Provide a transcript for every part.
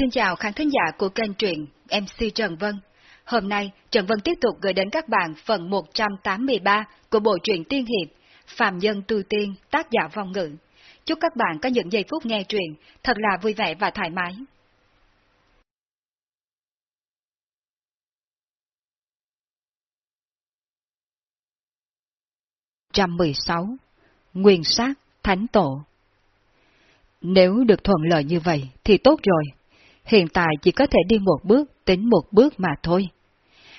Xin chào khán thính giả của kênh truyện MC Trần Vân. Hôm nay, Trần Vân tiếp tục gửi đến các bạn phần 183 của bộ truyện Tiên Hiệp, Phạm Nhân Tu Tiên, tác giả vong ngữ. Chúc các bạn có những giây phút nghe truyện thật là vui vẻ và thoải mái. Trăm mười sáu Nguyên sát Thánh Tổ Nếu được thuận lợi như vậy thì tốt rồi. Hiện tại chỉ có thể đi một bước tính một bước mà thôi.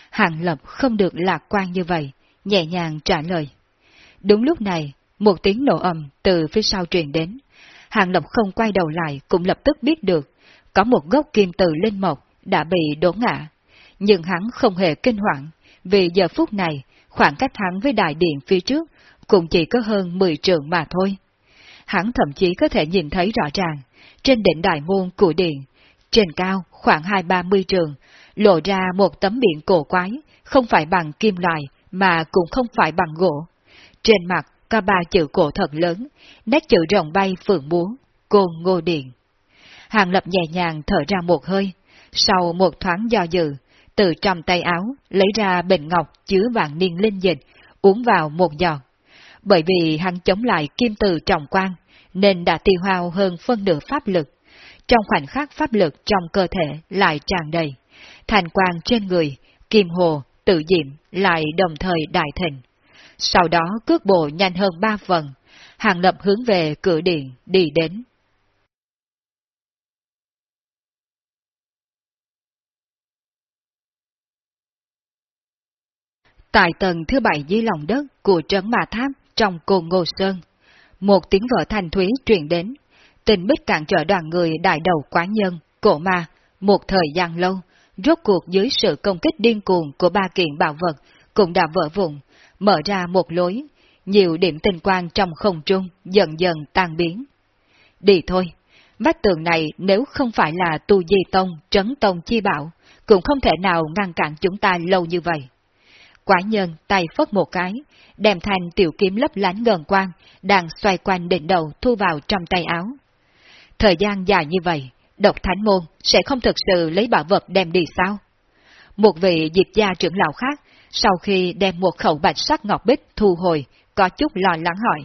Hàng Lập không được lạc quan như vậy, nhẹ nhàng trả lời. Đúng lúc này, một tiếng nổ ầm từ phía sau truyền đến. Hàng Lập không quay đầu lại cũng lập tức biết được, có một gốc kim từ linh mộc đã bị đổ ngã. Nhưng hắn không hề kinh hoàng, vì giờ phút này, khoảng cách hắn với đại điện phía trước cũng chỉ có hơn 10 trường mà thôi. Hắn thậm chí có thể nhìn thấy rõ ràng, trên đỉnh đại môn của điện, trên cao khoảng hai ba mươi trường, lộ ra một tấm biển cổ quái, không phải bằng kim loại mà cũng không phải bằng gỗ. Trên mặt có ba chữ cổ thật lớn, nét chữ rồng bay phượng múa, côn ngô điện. Hàng lập nhẹ nhàng thở ra một hơi, sau một thoáng do dự, từ trong tay áo lấy ra bình ngọc chứa vàng niên linh dịch, uống vào một giọt. Bởi vì hắn chống lại kim từ trọng quan, nên đã tiêu hao hơn phân nửa pháp lực. Trong khoảnh khắc pháp lực trong cơ thể lại tràn đầy, thành quang trên người, kim hồ, tự diệm lại đồng thời đại thịnh. Sau đó cước bộ nhanh hơn ba phần, hàng lập hướng về cửa điện đi đến. Tại tầng thứ bảy dưới lòng đất của trấn Ma Tháp trong cồn Ngô Sơn, một tiếng vợ thanh thúy truyền đến, tình bích cản trở đoàn người đại đầu quá nhân, cổ ma, một thời gian lâu, rốt cuộc dưới sự công kích điên cuồng của ba kiện bảo vật cũng đã vỡ vụn, mở ra một lối, nhiều điểm tinh quang trong không trung dần dần tan biến. Đi thôi, vách tường này nếu không phải là tu di tông, trấn tông chi bảo, cũng không thể nào ngăn cản chúng ta lâu như vậy. Quả nhân tay phất một cái, đem thành tiểu kiếm lấp lánh gần quang, đang xoay quanh đỉnh đầu thu vào trong tay áo. Thời gian dài như vậy, độc thánh môn sẽ không thực sự lấy bảo vật đem đi sao? Một vị diệp gia trưởng lão khác, sau khi đem một khẩu bạch sắc ngọc bích thu hồi, có chút lo lắng hỏi.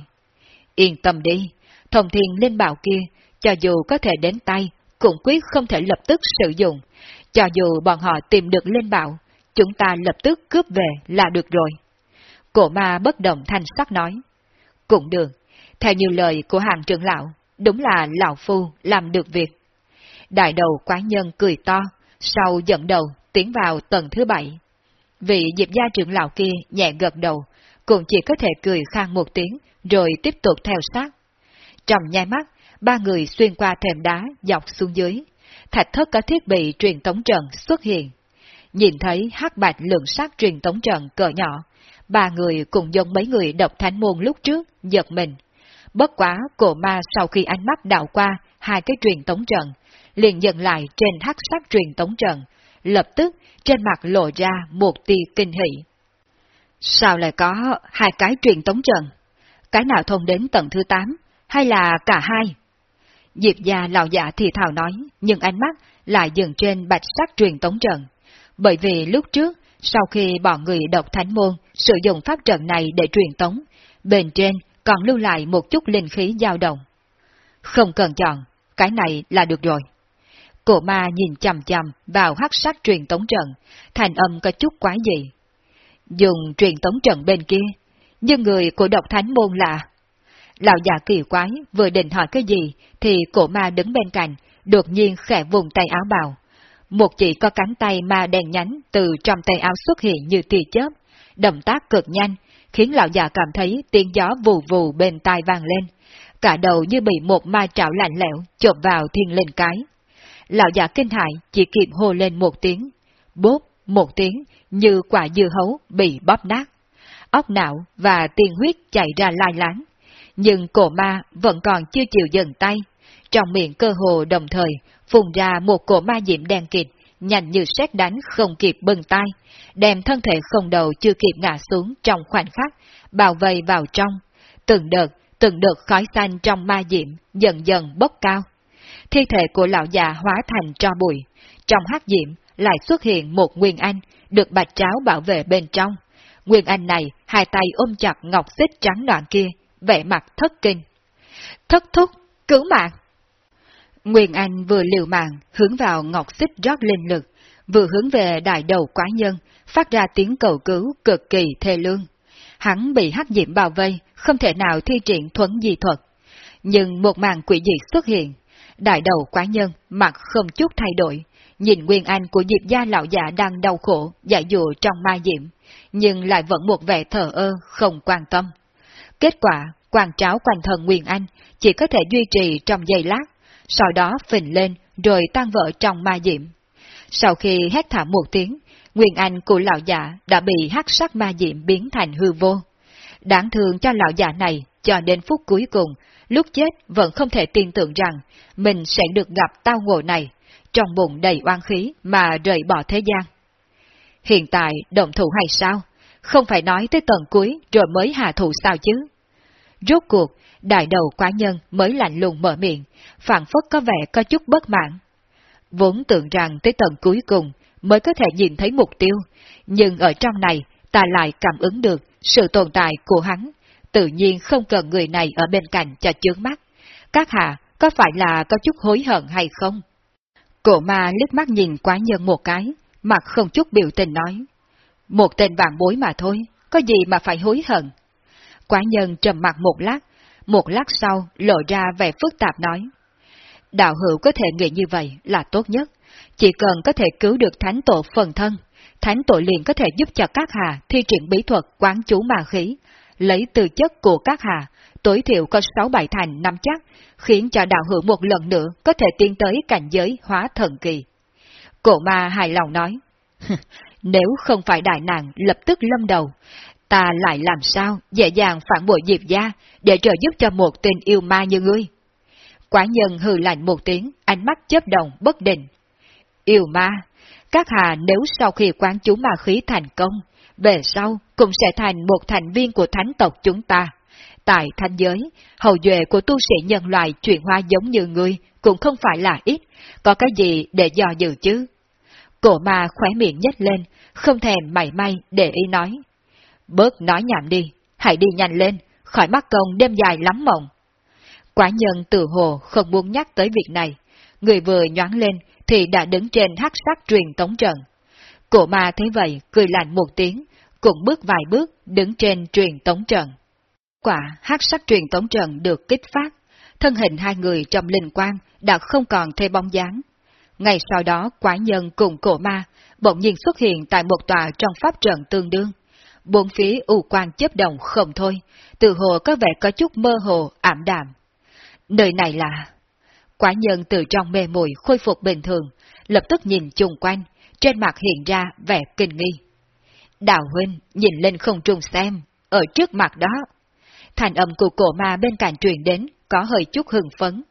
Yên tâm đi, thông thiên linh bảo kia, cho dù có thể đến tay, cũng quyết không thể lập tức sử dụng. Cho dù bọn họ tìm được linh bảo, chúng ta lập tức cướp về là được rồi. Cổ ma bất động thanh sắc nói. Cũng được, theo như lời của hàng trưởng lão, đúng là lão phu làm được việc. Đại đầu quán nhân cười to, sau dẫn đầu tiến vào tầng thứ bảy. Vị diệp gia trưởng lão kia nhẹ gật đầu, cũng chỉ có thể cười khang một tiếng, rồi tiếp tục theo sát. Trong nhai mắt, ba người xuyên qua thềm đá dọc xuống dưới. Thạch thất có thiết bị truyền tống trận xuất hiện. Nhìn thấy hắc bạch lượng sát truyền tống trận cỡ nhỏ, ba người cùng giống mấy người độc thánh môn lúc trước, giật mình. Bất quá, cổ ma sau khi ánh mắt đảo qua hai cái truyền tống trận, liền dừng lại trên hắc sắc truyền tống trận, lập tức trên mặt lộ ra một tia kinh hỉ. Sao lại có hai cái truyền tống trận? Cái nào thông đến tầng thứ 8, hay là cả hai? Diệp gia lão giả thì thào nói, nhưng ánh mắt lại dừng trên bạch sắc truyền tống trận. Bởi vì lúc trước, sau khi bọn người độc thánh môn sử dụng pháp trận này để truyền tống, bên trên còn lưu lại một chút linh khí dao động. Không cần chọn, cái này là được rồi. Cổ ma nhìn chầm chầm vào hắc sắc truyền tống trận, thành âm có chút quái dị. Dùng truyền tống trận bên kia, nhưng người của độc thánh môn là... Lão già kỳ quái vừa định hỏi cái gì, thì cổ ma đứng bên cạnh, đột nhiên khẽ vùng tay áo bào. Một chỉ có cánh tay ma đèn nhánh từ trong tay áo xuất hiện như tia chớp, động tác cực nhanh, khiến lão già cảm thấy tiếng gió vù vù bên tai vang lên. Cả đầu như bị một ma trảo lạnh lẽo chộp vào thiên linh cái. Lão già kinh hại chỉ kịp hô lên một tiếng, bốp một tiếng như quả dưa hấu bị bóp nát. Óc não và tiền huyết chảy ra lai láng. Nhưng cổ ma vẫn còn chưa chịu dừng tay. Trong miệng cơ hồ đồng thời phun ra một cổ ma diệm đen kịt, nhanh như xét đánh không kịp bừng tay, đem thân thể không đầu chưa kịp ngã xuống trong khoảnh khắc, bao vây vào trong. Từng đợt, từng đợt khói xanh trong ma diệm dần dần bốc cao. thi thể của lão già hóa thành tro bụi. Trong hắc diệm lại xuất hiện một Nguyên Anh, được bạch tráo bảo vệ bên trong. Nguyên Anh này hai tay ôm chặt ngọc xích trắng đoạn kia, vẻ mặt thất kinh. Thất thúc, cứu mạng! Nguyên Anh vừa liều mạng hướng vào ngọc xích rót linh lực, vừa hướng về đại đầu quái nhân, phát ra tiếng cầu cứu cực kỳ thê lương. Hắn bị hắc diệm bao vây, không thể nào thi triển thuấn di thuật. Nhưng một màn quỷ dị xuất hiện. Đại đầu quái nhân, mặt không chút thay đổi, nhìn Nguyên Anh của Diệp gia lão giả đang đau khổ, giải dụ trong ma diệm, nhưng lại vẫn một vẻ thờ ơ, không quan tâm. Kết quả, quan tráo quanh thần Nguyên Anh chỉ có thể duy trì trong giây lát, sau đó phình lên rồi tan vỡ trong ma diệm. Sau khi hét thảm một tiếng, Nguyên Anh của lão giả đã bị hắc sắc ma diệm biến thành hư vô. Đáng thương cho lão giả này cho đến phút cuối cùng, lúc chết vẫn không thể tin tưởng rằng mình sẽ được gặp tao ngộ này, trong bụng đầy oan khí mà rời bỏ thế gian. Hiện tại động thủ hay sao? Không phải nói tới tầng cuối rồi mới hạ thủ sao chứ? Rốt cuộc, đại đầu quá nhân mới lạnh lùng mở miệng, phản phất có vẻ có chút bất mãn. Vốn tưởng rằng tới tầng cuối cùng mới có thể nhìn thấy mục tiêu, nhưng ở trong này ta lại cảm ứng được sự tồn tại của hắn, tự nhiên không cần người này ở bên cạnh cho chướng mắt. Các hạ có phải là có chút hối hận hay không? Cổ ma liếc mắt nhìn quá nhân một cái, mặt không chút biểu tình nói. Một tên vạn bối mà thôi, có gì mà phải hối hận. Quá nhân trầm mặt một lát, một lát sau lộ ra vẻ phức tạp nói. Đạo hữu có thể nghĩ như vậy là tốt nhất, chỉ cần có thể cứu được thánh tổ phần thân, thánh tổ liền có thể giúp cho các hà thi triển bí thuật quán chú ma khí, lấy từ chất của các hà, tối thiểu có 6-7 thành năm chắc, khiến cho đạo hữu một lần nữa có thể tiến tới cảnh giới hóa thần kỳ. Cổ ma hài lòng nói, nếu không phải đại nạn lập tức lâm đầu, ta lại làm sao dễ dàng phản bội Diệp gia để trợ giúp cho một tên yêu ma như ngươi. Quả nhân hừ lạnh một tiếng, ánh mắt chớp động bất định. Yêu ma, các hà nếu sau khi quán chú ma khí thành công, về sau cũng sẽ thành một thành viên của thánh tộc chúng ta. Tại thanh giới, hậu duệ của tu sĩ nhân loại chuyển hóa giống như ngươi cũng không phải là ít, có cái gì để dò dự chứ? Cổ ma khóe miệng nhếch lên, không thèm mảy may để ý nói. Bớt nói nhảm đi, hãy đi nhanh lên, khỏi mắc công đêm dài lắm mộng. Quả nhân tự hồ không muốn nhắc tới việc này, người vừa nhoáng lên thì đã đứng trên hắc sắc truyền tống trận. Cổ ma thấy vậy, cười lạnh một tiếng, cũng bước vài bước, đứng trên truyền tống trận. Quả hắc sắc truyền tống trận được kích phát, thân hình hai người trong linh quang đã không còn thê bóng dáng. Ngày sau đó, quả nhân cùng cổ ma bỗng nhiên xuất hiện tại một tòa trong pháp trận tương đương. Bốn phía u quan chấp động không thôi, từ hồ có vẻ có chút mơ hồ, ảm đạm. Nơi này là... Quả nhân từ trong mê muội khôi phục bình thường, lập tức nhìn chung quanh, trên mặt hiện ra vẻ kinh nghi. Đào huynh nhìn lên không trung xem, ở trước mặt đó. Thành âm của cổ ma bên cạnh truyền đến, có hơi chút hưng phấn.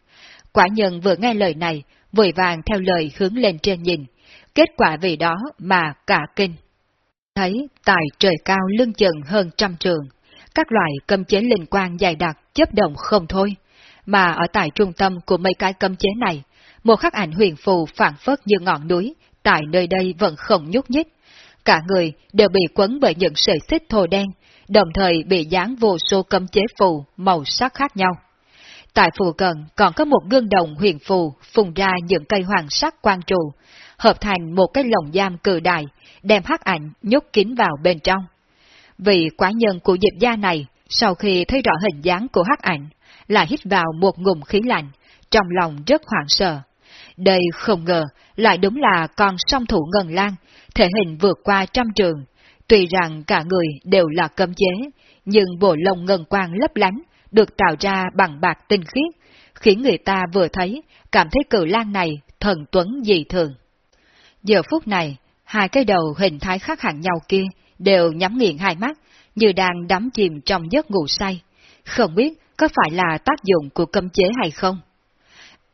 Quả nhân vừa nghe lời này, vội vàng theo lời hướng lên trên nhìn, kết quả vì đó mà cả kinh. Thấy tại trời cao lưng chừng hơn trăm trường, các loại cấm chế linh quang dài đặc chấp động không thôi, mà ở tại trung tâm của mấy cái cấm chế này, một khắc ảnh huyền phù phản phất như ngọn núi, tại nơi đây vẫn không nhúc nhích. Cả người đều bị quấn bởi những sợi xích thô đen, đồng thời bị dán vô số cấm chế phù màu sắc khác nhau. Tại phù cận còn có một gương đồng huyền phù phùng ra những cây hoàng sắc quang trụ, hợp thành một cái lồng giam cự đại, đem hắc ảnh nhốt kín vào bên trong. Vị quả nhân của diệp gia này, sau khi thấy rõ hình dáng của hắc ảnh, lại hít vào một ngụm khí lạnh, trong lòng rất hoảng sợ. Đây không ngờ, lại đúng là con song thủ ngân lan, thể hình vượt qua trăm trường. Tuy rằng cả người đều là cấm chế, nhưng bộ lông ngân quang lấp lánh, được tạo ra bằng bạc tinh khiết, khiến người ta vừa thấy, cảm thấy cử lan này thần tuấn dị thường. Giờ phút này, hai cái đầu hình thái khác hẳn nhau kia đều nhắm nghiền hai mắt, như đang đắm chìm trong giấc ngủ say. Không biết có phải là tác dụng của cấm chế hay không?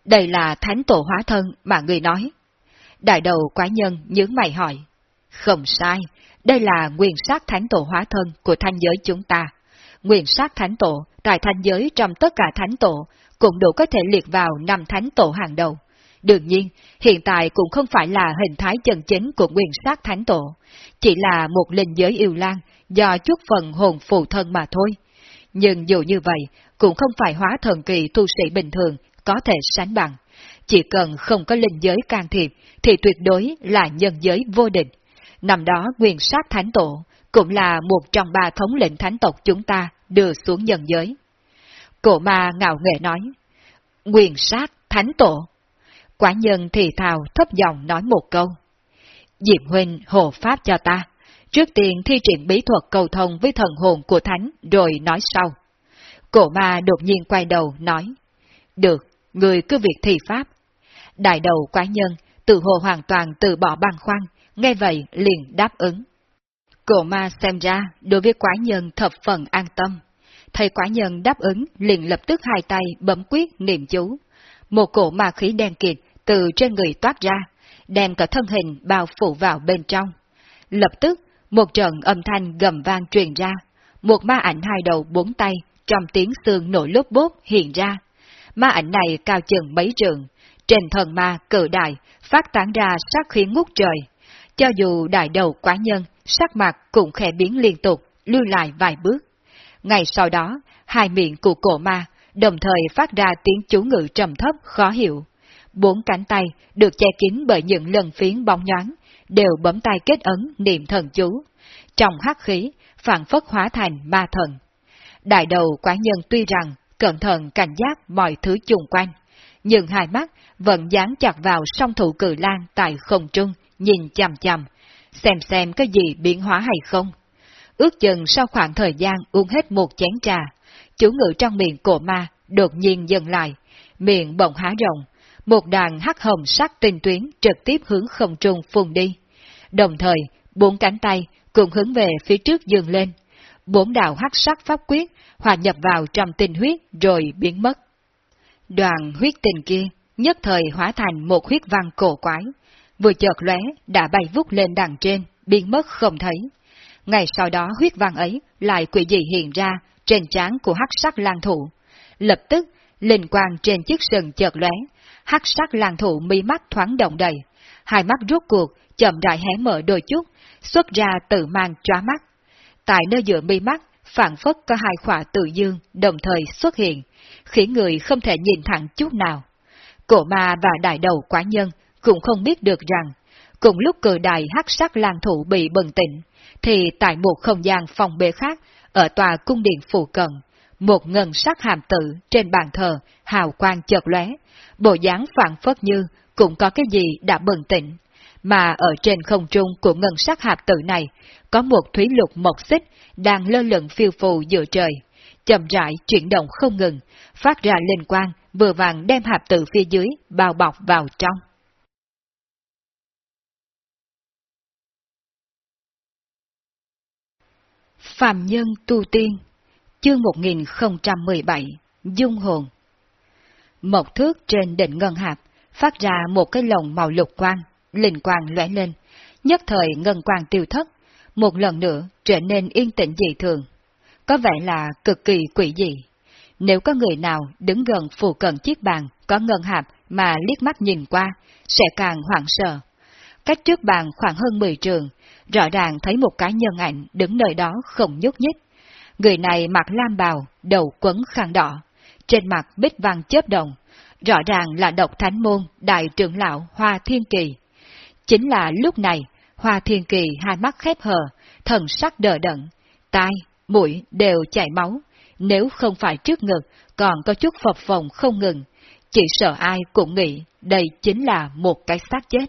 Đây là thánh tổ hóa thân mà người nói. Đại đầu quái nhân nhướng mày hỏi. Không sai, đây là nguyên sát thánh tổ hóa thân của thanh giới chúng ta. nguyên sát thánh tổ tại thanh giới trong tất cả thánh tổ cũng đủ có thể liệt vào năm thánh tổ hàng đầu. Đương nhiên, hiện tại cũng không phải là hình thái chân chính của nguyên sát thánh tổ, chỉ là một linh giới yêu lan do chút phần hồn phù thân mà thôi. Nhưng dù như vậy, cũng không phải hóa thần kỳ tu sĩ bình thường có thể sánh bằng. Chỉ cần không có linh giới can thiệp, thì tuyệt đối là nhân giới vô địch. Năm đó nguyên sát thánh tổ cũng là một trong ba thống lĩnh thánh tộc chúng ta đưa xuống nhân giới. Cổ ma ngạo nghệ nói, Nguyên sát thánh tổ. Quả nhân thì thào thấp giọng nói một câu. Diệp huynh hộ pháp cho ta, trước tiên thi triển bí thuật cầu thông với thần hồn của thánh rồi nói sau. Cổ ma đột nhiên quay đầu nói, được, người cứ việc thi pháp. Đại đầu quái nhân, tự hồ hoàn toàn từ bỏ băng khoăn, nghe vậy liền đáp ứng. Cổ ma xem ra đối với quái nhân thập phần an tâm. Thầy quái nhân đáp ứng liền lập tức hai tay bấm quyết niệm chú. Một cổ ma khí đen kịt từ trên người toát ra, đem cả thân hình bao phủ vào bên trong. Lập tức, một trận âm thanh gầm vang truyền ra, một ma ảnh hai đầu bốn tay trong tiếng xương nổi lốp bốp hiện ra. Ma ảnh này cao chừng mấy trường, trên thần ma cự đại phát tán ra sát khí ngút trời. Cho dù đại đầu quá nhân, sắc mặt cũng khẽ biến liên tục, lưu lại vài bước. Ngày sau đó, hai miệng của cổ ma đồng thời phát ra tiếng chú ngữ trầm thấp khó hiểu. Bốn cánh tay được che kín bởi những lần phiến bóng nhoáng, đều bấm tay kết ấn niệm thần chú. Trong hắc khí, phản phất hóa thành ma thần. Đại đầu quán nhân tuy rằng cẩn thận cảnh giác mọi thứ chung quanh, nhưng hai mắt vẫn dán chặt vào song thủ cử lan tại không trung, nhìn chằm chằm, xem xem có gì biến hóa hay không. Ước chừng sau khoảng thời gian uống hết một chén trà, chú ngự trong miệng cổ ma đột nhiên dừng lại, miệng bỗng há rộng, một đàn hắc hồng sắc tinh tuyến trực tiếp hướng không trung phun đi. Đồng thời, bốn cánh tay cũng hướng về phía trước dường lên. Bốn đạo hắc sắc pháp quyết hòa nhập vào trong tinh huyết rồi biến mất. Đoàn huyết tình kia nhất thời hóa thành một huyết văn cổ quái, vừa chợt lóe đã bay vút lên đằng trên, biến mất không thấy. Ngày sau đó huyết văn ấy lại quỷ dị hiện ra trên trán của hắc sắc lang thủ. Lập tức, linh quang trên chiếc sừng chợt lóe, hắc sắc lang thủ mi mắt thoáng động đầy, hai mắt rút cuộc chậm rãi hé mở đôi chút, xuất ra tự mang chóa mắt. Tại nơi giữa mi mắt, phản phất có hai khỏa tự dương đồng thời xuất hiện, khiến người không thể nhìn thẳng chút nào. Cổ ma và đại đầu quá nhân cũng không biết được rằng, cùng lúc cử đại hắc sắc lang thủ bị bừng tỉnh, thì tại một không gian phòng bế khác, ở tòa cung điện phụ cận, một ngân sắc hàm tử trên bàn thờ, hào quang chợt lóe, bộ dáng phản phất như cũng có cái gì đã bừng tỉnh. Mà ở trên không trung của ngân sắc hạp tử này, có một thúy lục mộc xích đang lơ lửng phiêu phù giữa trời, chậm rãi chuyển động không ngừng, phát ra linh quang, vừa vàng đem hạp tử phía dưới bao bọc vào trong. Phạm Nhân Tu Tiên Chương 1017 Dung Hồn Một thước trên đỉnh ngân hạp phát ra một cái lồng màu lục quang, linh quang lóe lên, nhất thời ngân quang tiêu thất, một lần nữa trở nên yên tĩnh dị thường. Có vẻ là cực kỳ quỷ dị. Nếu có người nào đứng gần phù cận chiếc bàn có ngân hạp mà liếc mắt nhìn qua, sẽ càng hoảng sợ. Cách trước bàn khoảng hơn 10 trường, rõ ràng thấy một cái nhân ảnh đứng nơi đó không nhúc nhích. Người này mặc lam bào, đầu quấn khăn đỏ, trên mặt bích vàng chớp đồng, rõ ràng là độc thánh môn đại trưởng lão Hoa Thiên Kỳ. Chính là lúc này, Hoa Thiên Kỳ hai mắt khép hờ, thần sắc đờ đẫn, tai, mũi đều chảy máu, nếu không phải trước ngực còn có chút phập phồng không ngừng, chỉ sợ ai cũng nghĩ đây chính là một cái xác chết.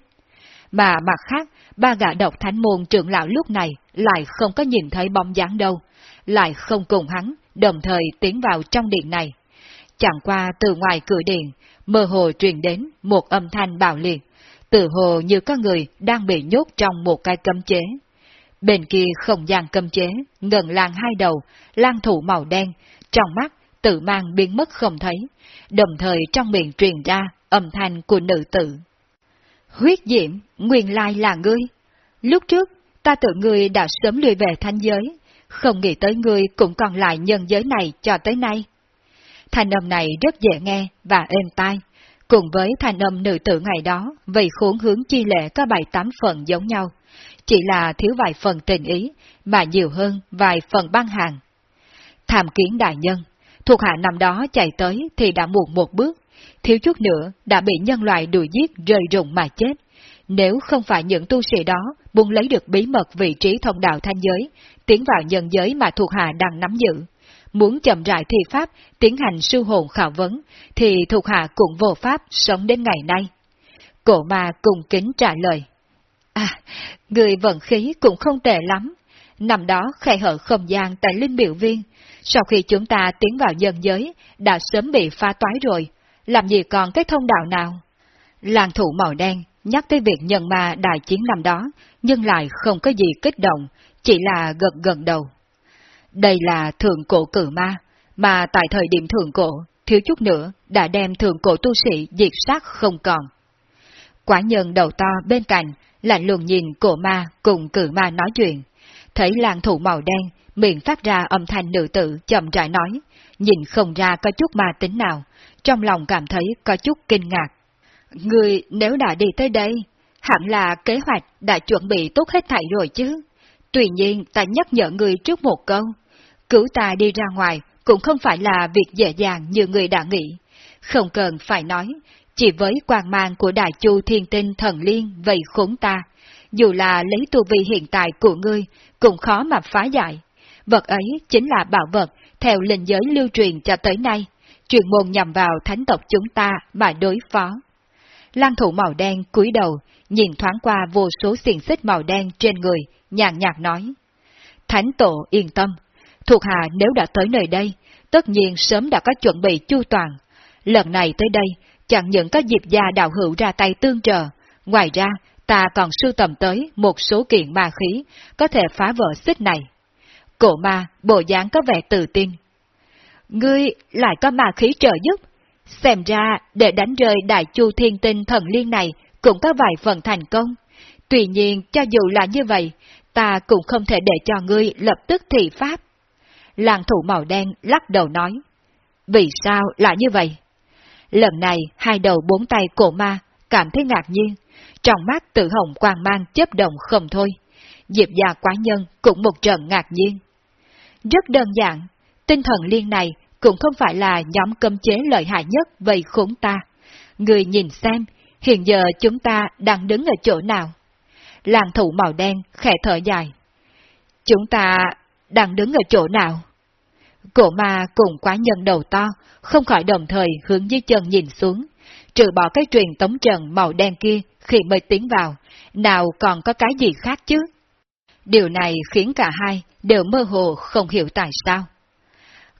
Mà mặt khác, ba gã độc thánh môn trưởng lão lúc này lại không có nhìn thấy bóng dáng đâu, lại không cùng hắn, đồng thời tiến vào trong điện này. Chẳng qua từ ngoài cửa điện, mơ hồ truyền đến một âm thanh bạo liệt, tự hồ như có người đang bị nhốt trong một cái cấm chế. Bên kia không gian cấm chế, ngần làng hai đầu, lan thủ màu đen, trong mắt tự mang biến mất không thấy, đồng thời trong miệng truyền ra âm thanh của nữ tử. Huyết diễm, nguyên lai là ngươi. Lúc trước, ta tự ngươi đã sớm lùi về thanh giới, không nghĩ tới ngươi cũng còn lại nhân giới này cho tới nay. Thanh âm này rất dễ nghe và êm tai, cùng với thanh âm nữ tử ngày đó, vì khuôn hướng chi lệ có bảy tám phần giống nhau, chỉ là thiếu vài phần tình ý, mà nhiều hơn vài phần băng hàng. Tham kiến đại nhân, thuộc hạ năm đó chạy tới thì đã muộn một bước, thiếu chút nữa đã bị nhân loại đuổi giết rơi rụng mà chết. Nếu không phải những tu sĩ đó muốn lấy được bí mật vị trí thông đạo thanh giới, tiến vào nhân giới mà thuộc hạ đang nắm giữ, muốn chậm rãi thi pháp tiến hành sư hồn khảo vấn, thì thuộc hạ cũng vô pháp sống đến ngày nay. Cổ ma cùng kính trả lời. À, người vận khí cũng không tệ lắm. Năm đó khai hở không gian tại Linh Biểu Viên, sau khi chúng ta tiến vào nhân giới, đã sớm bị phá toái rồi, làm gì còn cái thông đạo nào? Làng thủ màu đen nhắc tới việc nhân ma đại chiến năm đó, nhưng lại không có gì kích động, chỉ là gật gần đầu. Đây là thượng cổ cử ma, mà tại thời điểm thượng cổ, thiếu chút nữa đã đem thượng cổ tu sĩ diệt sát không còn. Quả nhân đầu to bên cạnh, lạnh lùng nhìn cổ ma cùng cử ma nói chuyện. Thấy làng thủ màu đen, miệng phát ra âm thanh nữ tử chậm rãi nói, nhìn không ra có chút ma tính nào, trong lòng cảm thấy có chút kinh ngạc. Người nếu đã đi tới đây, hẳn là kế hoạch đã chuẩn bị tốt hết thảy rồi chứ. Tuy nhiên ta nhắc nhở người trước một câu, cứu ta đi ra ngoài cũng không phải là việc dễ dàng như người đã nghĩ. Không cần phải nói, chỉ với quang mang của đại chu thiên tinh thần liên vây khốn ta, dù là lấy tu vi hiện tại của ngươi, cũng khó mà phá giải. Vật ấy chính là bảo vật theo linh giới lưu truyền cho tới nay, truyền môn nhằm vào thánh tộc chúng ta mà đối phó. Lan thủ màu đen cúi đầu, nhìn thoáng qua vô số xiềng xích màu đen trên người, nhàn nhạt nói. Thánh tổ yên tâm, thuộc hạ nếu đã tới nơi đây, tất nhiên sớm đã có chuẩn bị chu toàn. Lần này tới đây, chẳng những có dịp gia đạo hữu ra tay tương trợ, ngoài ra ta còn sưu tầm tới một số kiện ma khí, có thể phá vỡ xích này. Cổ ma, bộ dáng có vẻ tự tin. Ngươi lại có ma khí trợ giúp, xem ra để đánh rơi đại chu thiên tinh thần liên này cũng có vài phần thành công. Tuy nhiên, cho dù là như vậy, ta cũng không thể để cho ngươi lập tức thị pháp. Làng thủ màu đen lắc đầu nói. Vì sao lại như vậy? Lần này, hai đầu bốn tay cổ ma cảm thấy ngạc nhiên, trong mắt tự hồng quang mang chấp động không thôi. Diệp già quá nhân cũng một trận ngạc nhiên. Rất đơn giản, tinh thần liên này cũng không phải là nhóm cấm chế lợi hại nhất vây khốn ta. Người nhìn xem, hiện giờ chúng ta đang đứng ở chỗ nào? Làng thủ màu đen khẽ thở dài. Chúng ta đang đứng ở chỗ nào? Cổ ma cùng quá nhân đầu to, không khỏi đồng thời hướng dưới chân nhìn xuống, trừ bỏ cái truyền tống trần màu đen kia khi mới tiến vào, nào còn có cái gì khác chứ? Điều này khiến cả hai đều mơ hồ không hiểu tại sao.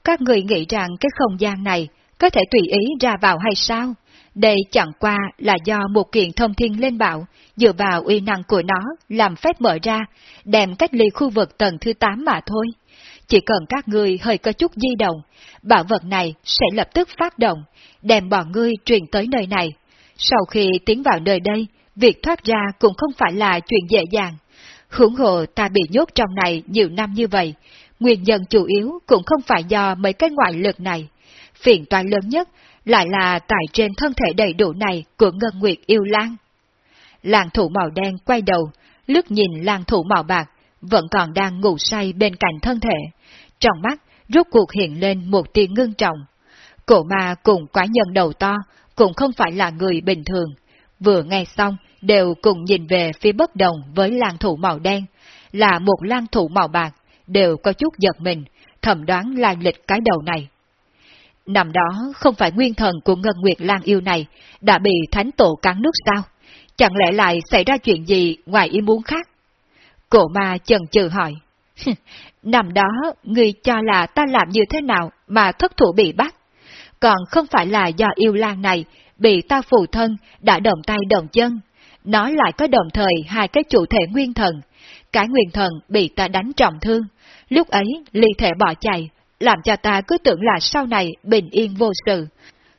Các người nghĩ rằng cái không gian này có thể tùy ý ra vào hay sao? Đây chẳng qua là do một kiện thông thiên lên bảo, dựa vào uy năng của nó làm phép mở ra, đem cách ly khu vực tầng thứ 8 mà thôi. Chỉ cần các ngươi hơi có chút di động, bảo vật này sẽ lập tức phát động, đem bọn ngươi truyền tới nơi này. Sau khi tiến vào nơi đây, việc thoát ra cũng không phải là chuyện dễ dàng. Hưởng hộ ta bị nhốt trong này nhiều năm như vậy, nguyên nhân chủ yếu cũng không phải do mấy cái ngoại lực này. Phiền toái lớn nhất lại là tại trên thân thể đầy đủ này của Ngân Nguyệt yêu lan. Làng thủ màu đen quay đầu, lướt nhìn làng thủ màu bạc, vẫn còn đang ngủ say bên cạnh thân thể. Trong mắt, rốt cuộc hiện lên một tia ngưng trọng. Cổ ma cùng quả nhân đầu to, cũng không phải là người bình thường. Vừa nghe xong, đều cùng nhìn về phía bất đồng với làng thủ màu đen, là một lang thủ màu bạc, đều có chút giật mình, thẩm đoán lai lịch cái đầu này. Năm đó không phải nguyên thần của Ngân Nguyệt Lan yêu này đã bị thánh tổ cắn nước sao? Chẳng lẽ lại xảy ra chuyện gì ngoài ý muốn khác? Cổ ma chần chừ hỏi. Năm đó, người cho là ta làm như thế nào mà thất thủ bị bắt? Còn không phải là do yêu lan này bị ta phù thân đã động tay động chân. Nó lại có đồng thời hai cái chủ thể nguyên thần. Cái nguyên thần bị ta đánh trọng thương. Lúc ấy, ly thể bỏ chạy, làm cho ta cứ tưởng là sau này bình yên vô sự.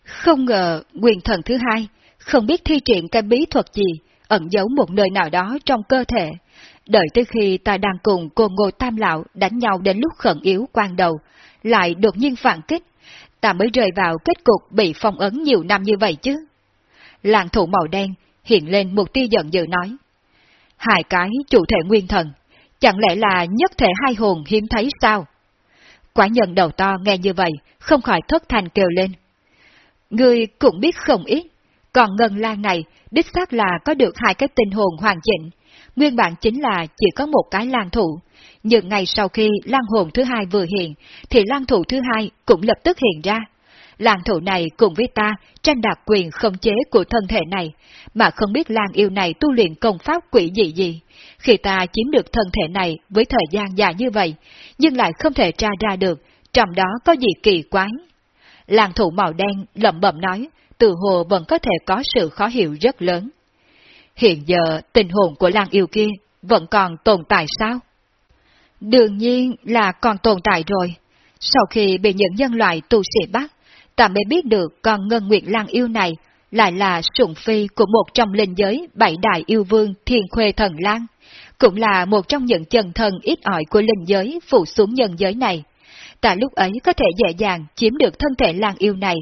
Không ngờ nguyên thần thứ hai, không biết thi triển cái bí thuật gì, ẩn giấu một nơi nào đó trong cơ thể. Đợi tới khi ta đang cùng cô Ngô Tam Lão đánh nhau đến lúc khẩn yếu quan đầu, lại đột nhiên phản kích, ta mới rơi vào kết cục bị phong ấn nhiều năm như vậy chứ. Làng thủ màu đen hiện lên một tia giận dữ nói. Hai cái chủ thể nguyên thần, chẳng lẽ là nhất thể hai hồn hiếm thấy sao? Quả nhân đầu to nghe như vậy, không khỏi thất thành kêu lên. Ngươi cũng biết không ít, còn ngân lan này đích xác là có được hai cái tinh hồn hoàn chỉnh, nguyên bản chính là chỉ có một cái lan thủ. Nhưng ngày sau khi lan hồn thứ hai vừa hiện, thì lan thủ thứ hai cũng lập tức hiện ra làng thủ này cùng với ta tranh đạt quyền không chế của thân thể này, mà không biết làng yêu này tu luyện công pháp quỷ gì gì. Khi ta chiếm được thân thể này với thời gian dài như vậy, nhưng lại không thể tra ra được, trong đó có gì kỳ quái. làng thủ màu đen lẩm bẩm nói, từ hồ vẫn có thể có sự khó hiểu rất lớn. Hiện giờ tình hồn của làng yêu kia vẫn còn tồn tại sao? Đương nhiên là còn tồn tại rồi. Sau khi bị những nhân loại tu sĩ bắt, ta mới biết được con Ngân Nguyệt Lan yêu này lại là sủng phi của một trong linh giới bảy đại yêu vương Thiên Khuê Thần Lan, cũng là một trong những chân thần ít ỏi của linh giới phụ xuống nhân giới này. Ta lúc ấy có thể dễ dàng chiếm được thân thể Lan yêu này,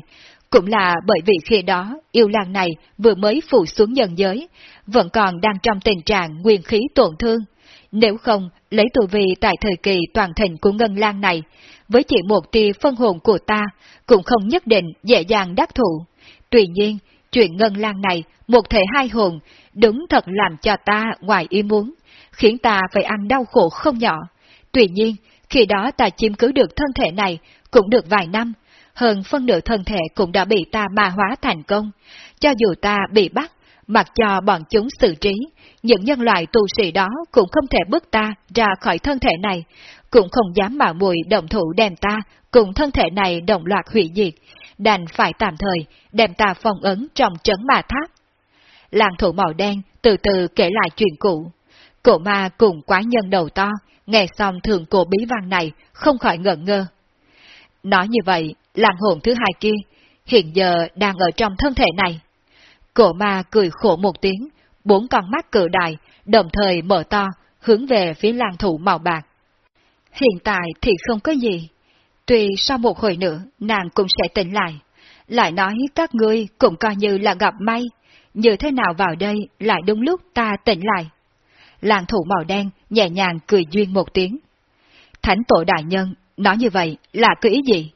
cũng là bởi vì khi đó yêu Lan này vừa mới phụ xuống nhân giới, vẫn còn đang trong tình trạng nguyên khí tổn thương. Nếu không, lấy tù vị tại thời kỳ toàn thịnh của Ngân Lan này, với chỉ một tia phân hồn của ta, cũng không nhất định dễ dàng đắc thủ. Tuy nhiên, chuyện Ngân Lan này, một thể hai hồn, đúng thật làm cho ta ngoài ý muốn, khiến ta phải ăn đau khổ không nhỏ. Tuy nhiên, khi đó ta chiếm cứ được thân thể này cũng được vài năm, hơn phân nửa thân thể cũng đã bị ta ma hóa thành công. Cho dù ta bị bắt, mặc cho bọn chúng xử trí, những nhân loại tu sĩ đó cũng không thể bước ta ra khỏi thân thể này, cũng không dám mạo muội động thủ đem ta cùng thân thể này đồng loạt hủy diệt, đành phải tạm thời đem ta phong ấn trong trấn ma tháp. Làng thủ màu đen từ từ kể lại chuyện cũ. Cổ ma cùng quái nhân đầu to, nghe xong thường cổ bí văn này, không khỏi ngẩn ngơ. Nói như vậy, làng hồn thứ hai kia, hiện giờ đang ở trong thân thể này. Cổ ma cười khổ một tiếng, bốn con mắt cự đại, đồng thời mở to, hướng về phía làng thủ màu bạc. Hiện tại thì không có gì. Tuy sau một hồi nữa, nàng cũng sẽ tỉnh lại. Lại nói các ngươi cũng coi như là gặp may. Như thế nào vào đây lại đúng lúc ta tỉnh lại. Làng thủ màu đen nhẹ nhàng cười duyên một tiếng. Thánh tổ đại nhân, nói như vậy là cứ ý gì?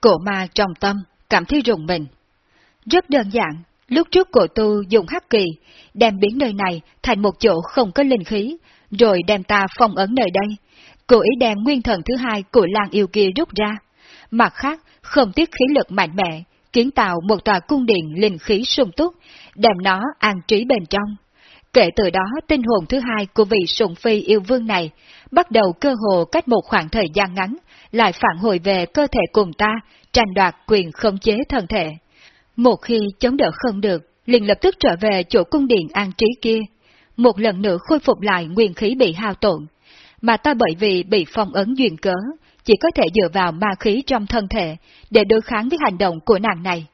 Cổ ma trong tâm, cảm thấy rùng mình. Rất đơn giản, lúc trước cổ tu dùng hắc kỳ, đem biến nơi này thành một chỗ không có linh khí, rồi đem ta phong ấn nơi đây. Cố ý đem nguyên thần thứ hai của lang yêu kia rút ra. Mặt khác, không tiếc khí lực mạnh mẽ, kiến tạo một tòa cung điện linh khí sung túc, đem nó an trí bên trong. Kể từ đó, tinh hồn thứ hai của vị sùng phi yêu vương này bắt đầu cơ hồ cách một khoảng thời gian ngắn, lại phản hồi về cơ thể cùng ta, tranh đoạt quyền khống chế thân thể. Một khi chống đỡ không được, liền lập tức trở về chỗ cung điện an trí kia, một lần nữa khôi phục lại nguyên khí bị hao tổn. Mà ta bởi vì bị phong ấn duyên cớ, chỉ có thể dựa vào ma khí trong thân thể để đối kháng với hành động của nàng này.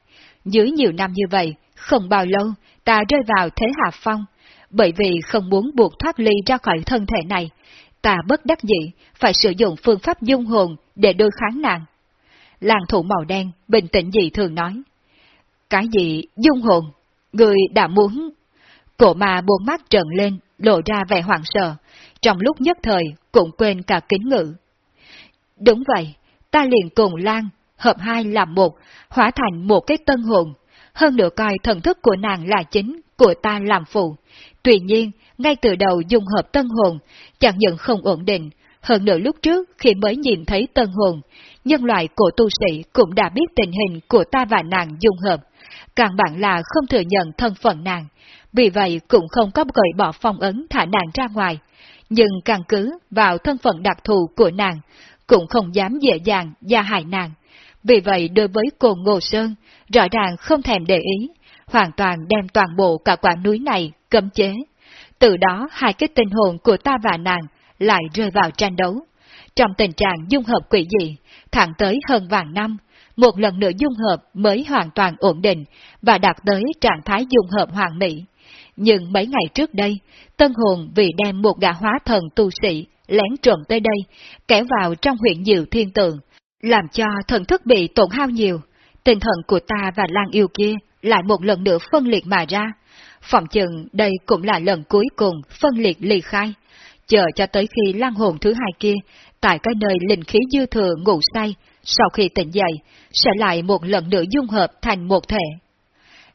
Dưới nhiều năm như vậy, không bao lâu, ta rơi vào thế hạ phong, bởi vì không muốn buộc thoát ly ra khỏi thân thể này, ta bất đắc dĩ phải sử dụng phương pháp dung hồn để đối kháng nàng. Làng thủ màu đen bình tĩnh dị thường nói. Cái gì dung hồn? Người đã muốn... Cổ mà buồn mắt trợn lên, lộ ra vẻ hoảng sợ, trong lúc nhất thời cũng quên cả kính ngữ. Đúng vậy, ta liền cùng Lan, hợp hai làm một, hóa thành một cái tân hồn, hơn nữa coi thần thức của nàng là chính, của ta làm phụ. Tuy nhiên, ngay từ đầu dùng hợp tân hồn, chẳng những không ổn định, hơn nữa lúc trước khi mới nhìn thấy tân hồn, nhân loại của tu sĩ cũng đã biết tình hình của ta và nàng dung hợp, càng bạn là không thừa nhận thân phận nàng, vì vậy cũng không có gợi bỏ phong ấn thả nàng ra ngoài, nhưng càng cứ vào thân phận đặc thù của nàng, cũng không dám dễ dàng gia hại nàng. Vì vậy đối với cô Ngô Sơn, rõ ràng không thèm để ý, hoàn toàn đem toàn bộ cả quả núi này cấm chế. Từ đó hai cái tinh hồn của ta và nàng lại rơi vào tranh đấu. Trong tình trạng dung hợp quỷ dị, thẳng tới hơn vàng năm, một lần nữa dung hợp mới hoàn toàn ổn định và đạt tới trạng thái dung hợp hoàn mỹ. Nhưng mấy ngày trước đây, Tân Hồn vì đem một gã hóa thần tu sĩ lén trộm tới đây, kéo vào trong huyện Diệu Thiên Tượng, làm cho thần thức bị tổn hao nhiều. Tinh thần của ta và Lan yêu kia lại một lần nữa phân liệt mà ra. Phòng chừng đây cũng là lần cuối cùng phân liệt ly khai. Chờ cho tới khi Lan hồn thứ hai kia, tại cái nơi linh khí dư thừa ngủ say, sau khi tỉnh dậy, sẽ lại một lần nữa dung hợp thành một thể.